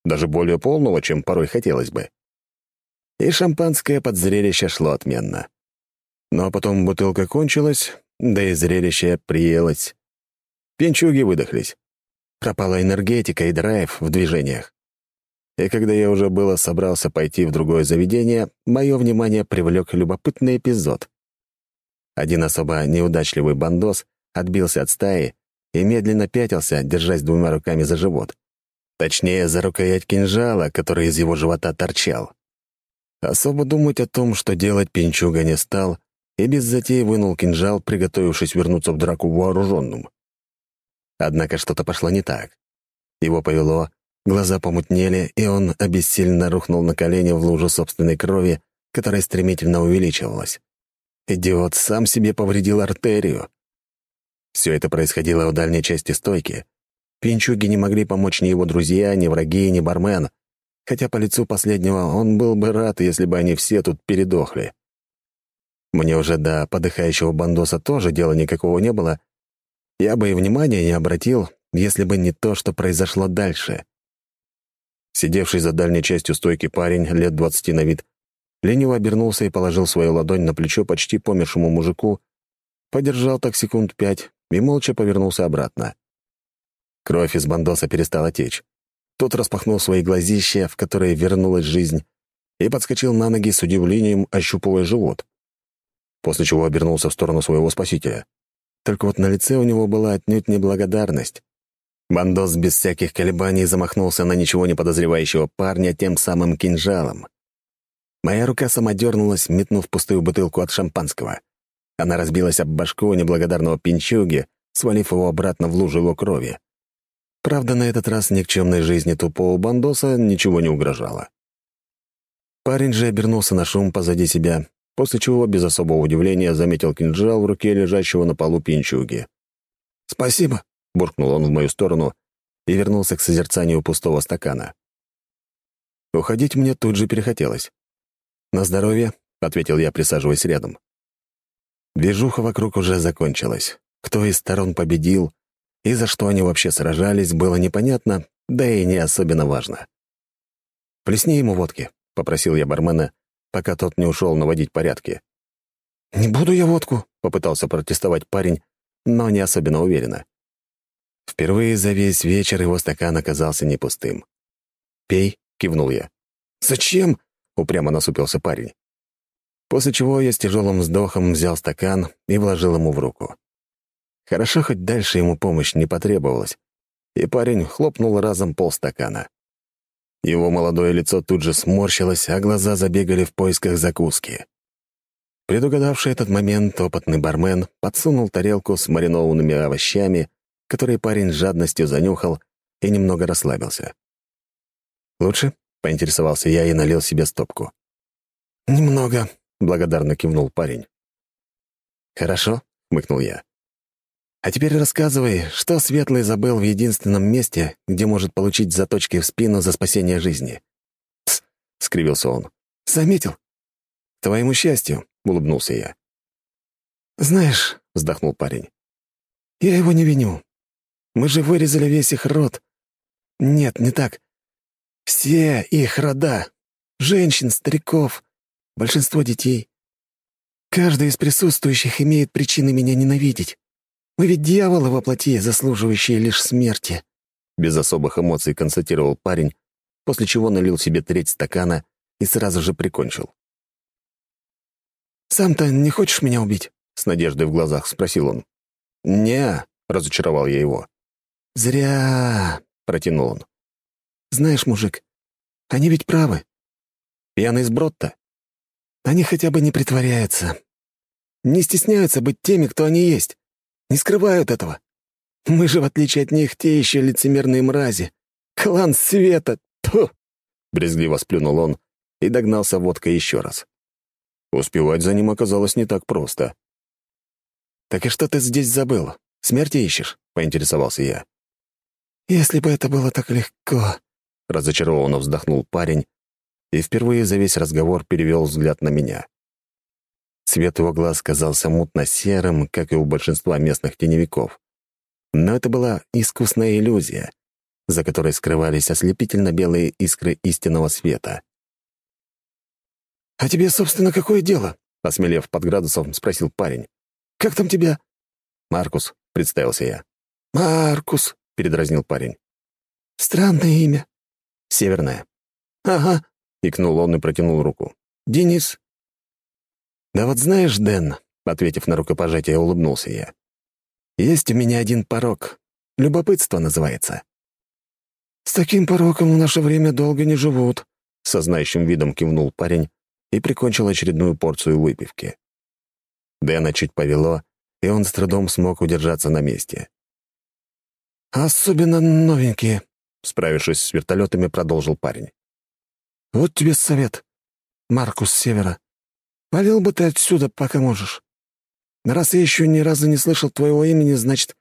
даже более полного, чем порой хотелось бы. И шампанское под зрелище шло отменно. Но потом бутылка кончилась, да и зрелище приелось. Пенчуги выдохлись. Пропала энергетика и драйв в движениях. И когда я уже было собрался пойти в другое заведение, мое внимание привлек любопытный эпизод. Один особо неудачливый бандос отбился от стаи и медленно пятился, держась двумя руками за живот. Точнее, за рукоять кинжала, который из его живота торчал. Особо думать о том, что делать пинчуга не стал, и без затей вынул кинжал, приготовившись вернуться в драку вооруженным. Однако что-то пошло не так. Его повело, Глаза помутнели, и он обессильно рухнул на колени в лужу собственной крови, которая стремительно увеличивалась. Идиот сам себе повредил артерию. Все это происходило в дальней части стойки. Пинчуги не могли помочь ни его друзья, ни враги, ни бармен, хотя по лицу последнего он был бы рад, если бы они все тут передохли. Мне уже до подыхающего бандоса тоже дела никакого не было. Я бы и внимания не обратил, если бы не то, что произошло дальше. Сидевший за дальней частью стойки парень, лет двадцати на вид, лениво обернулся и положил свою ладонь на плечо почти помершему мужику, подержал так секунд пять и молча повернулся обратно. Кровь из бандоса перестала течь. Тот распахнул свои глазища, в которые вернулась жизнь, и подскочил на ноги с удивлением, ощупывая живот. После чего обернулся в сторону своего спасителя. Только вот на лице у него была отнюдь неблагодарность. Бандос без всяких колебаний замахнулся на ничего не подозревающего парня тем самым кинжалом. Моя рука сама дернулась, метнув пустую бутылку от шампанского. Она разбилась об башку неблагодарного пинчуги, свалив его обратно в лужу его крови. Правда, на этот раз никчемной жизни тупого бандоса ничего не угрожало. Парень же обернулся на шум позади себя, после чего без особого удивления заметил кинжал в руке лежащего на полу пинчуги. «Спасибо», — буркнул он в мою сторону и вернулся к созерцанию пустого стакана. Уходить мне тут же перехотелось. «На здоровье», — ответил я, присаживаясь рядом. Движуха вокруг уже закончилась. Кто из сторон победил и за что они вообще сражались, было непонятно, да и не особенно важно. «Плесни ему водки», — попросил я бармена, пока тот не ушел наводить порядки. «Не буду я водку», — попытался протестовать парень, но не особенно уверенно. Впервые за весь вечер его стакан оказался не пустым. «Пей», — кивнул я. «Зачем?» — упрямо насупился парень. После чего я с тяжелым вздохом взял стакан и вложил ему в руку. Хорошо, хоть дальше ему помощь не потребовалась, и парень хлопнул разом полстакана. Его молодое лицо тут же сморщилось, а глаза забегали в поисках закуски. Предугадавший этот момент, опытный бармен подсунул тарелку с маринованными овощами, которые парень с жадностью занюхал и немного расслабился. «Лучше?» — поинтересовался я и налил себе стопку. «Немного», — благодарно кивнул парень. «Хорошо», — хмыкнул я. А теперь рассказывай, что Светлый забыл в единственном месте, где может получить заточки в спину за спасение жизни. «Тсс», — скривился он. «Заметил?» «Твоему счастью», — улыбнулся я. «Знаешь», — вздохнул парень, — «я его не виню. Мы же вырезали весь их род. Нет, не так. Все их рода. Женщин, стариков, большинство детей. Каждый из присутствующих имеет причины меня ненавидеть. Мы ведь дьяволы во плоти, заслуживающие лишь смерти», — без особых эмоций констатировал парень, после чего налил себе треть стакана и сразу же прикончил. «Сам-то не хочешь меня убить?» — с надеждой в глазах спросил он. «Не», — разочаровал я его. «Зря», — протянул он. «Знаешь, мужик, они ведь правы. Пьяный сброд-то. Они хотя бы не притворяются. Не стесняются быть теми, кто они есть. Не скрывают этого. Мы же, в отличие от них, те еще лицемерные мрази. Клан света! Тьфу!» Брезгливо сплюнул он и догнался водкой еще раз. Успевать за ним оказалось не так просто. «Так и что ты здесь забыл? Смерти ищешь?» — поинтересовался я. «Если бы это было так легко...» — разочарованно вздохнул парень и впервые за весь разговор перевел взгляд на меня. Цвет его глаз казался мутно-серым, как и у большинства местных теневиков. Но это была искусная иллюзия, за которой скрывались ослепительно-белые искры истинного света. «А тебе, собственно, какое дело?» — осмелев под градусом, спросил парень. «Как там тебя?» «Маркус», — представился я. «Маркус», — передразнил парень. «Странное имя». «Северное». «Ага», — икнул он и протянул руку. «Денис». «Да вот знаешь, Дэн», — ответив на рукопожатие, улыбнулся я, «есть у меня один порог. Любопытство называется». «С таким пороком в наше время долго не живут», — со знающим видом кивнул парень и прикончил очередную порцию выпивки. Дэна чуть повело, и он с трудом смог удержаться на месте. «Особенно новенькие», — справившись с вертолетами, продолжил парень. «Вот тебе совет, Маркус Севера. Повел бы ты отсюда, пока можешь. Раз я еще ни разу не слышал твоего имени, значит,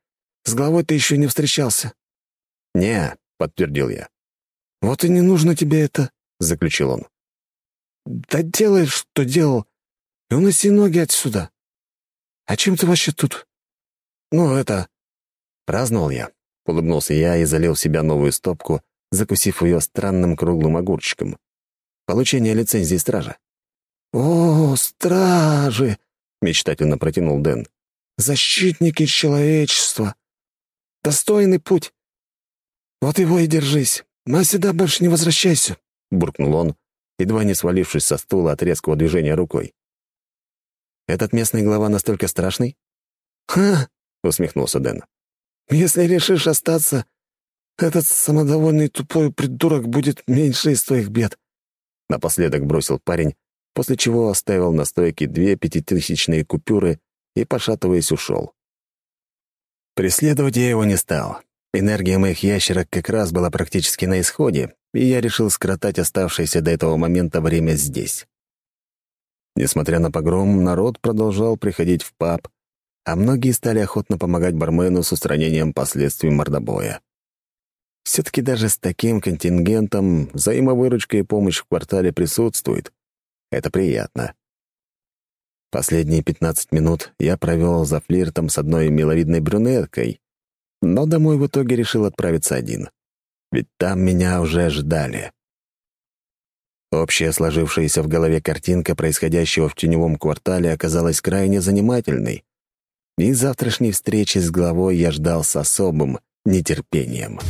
с главой ты еще не встречался». «Не», — подтвердил я. «Вот и не нужно тебе это», — заключил он. «Да делай, что делал, и уноси ноги отсюда. А чем ты вообще тут? Ну, это...» Праздновал я, — улыбнулся я и залил в себя новую стопку, закусив ее странным круглым огурчиком. Получение лицензии стража. «О, стражи!» — мечтательно протянул Дэн. «Защитники человечества! Достойный путь! Вот его и держись, а сюда больше не возвращайся!» — буркнул он, едва не свалившись со стула от резкого движения рукой. «Этот местный глава настолько страшный?» «Ха!» — усмехнулся Дэн. «Если решишь остаться, этот самодовольный тупой придурок будет меньше из твоих бед», — напоследок бросил парень, после чего оставил на стойке две пятитысячные купюры и, пошатываясь, ушел. Преследовать я его не стал. Энергия моих ящерок как раз была практически на исходе, и я решил скоротать оставшееся до этого момента время здесь. Несмотря на погром, народ продолжал приходить в паб, а многие стали охотно помогать бармену с устранением последствий мордобоя. Все-таки даже с таким контингентом взаимовыручка и помощь в квартале присутствует, это приятно. Последние пятнадцать минут я провел за флиртом с одной миловидной брюнеткой, но домой в итоге решил отправиться один. Ведь там меня уже ждали. Общая сложившаяся в голове картинка происходящего в теневом квартале оказалась крайне занимательной, и завтрашней встречи с главой я ждал с особым нетерпением.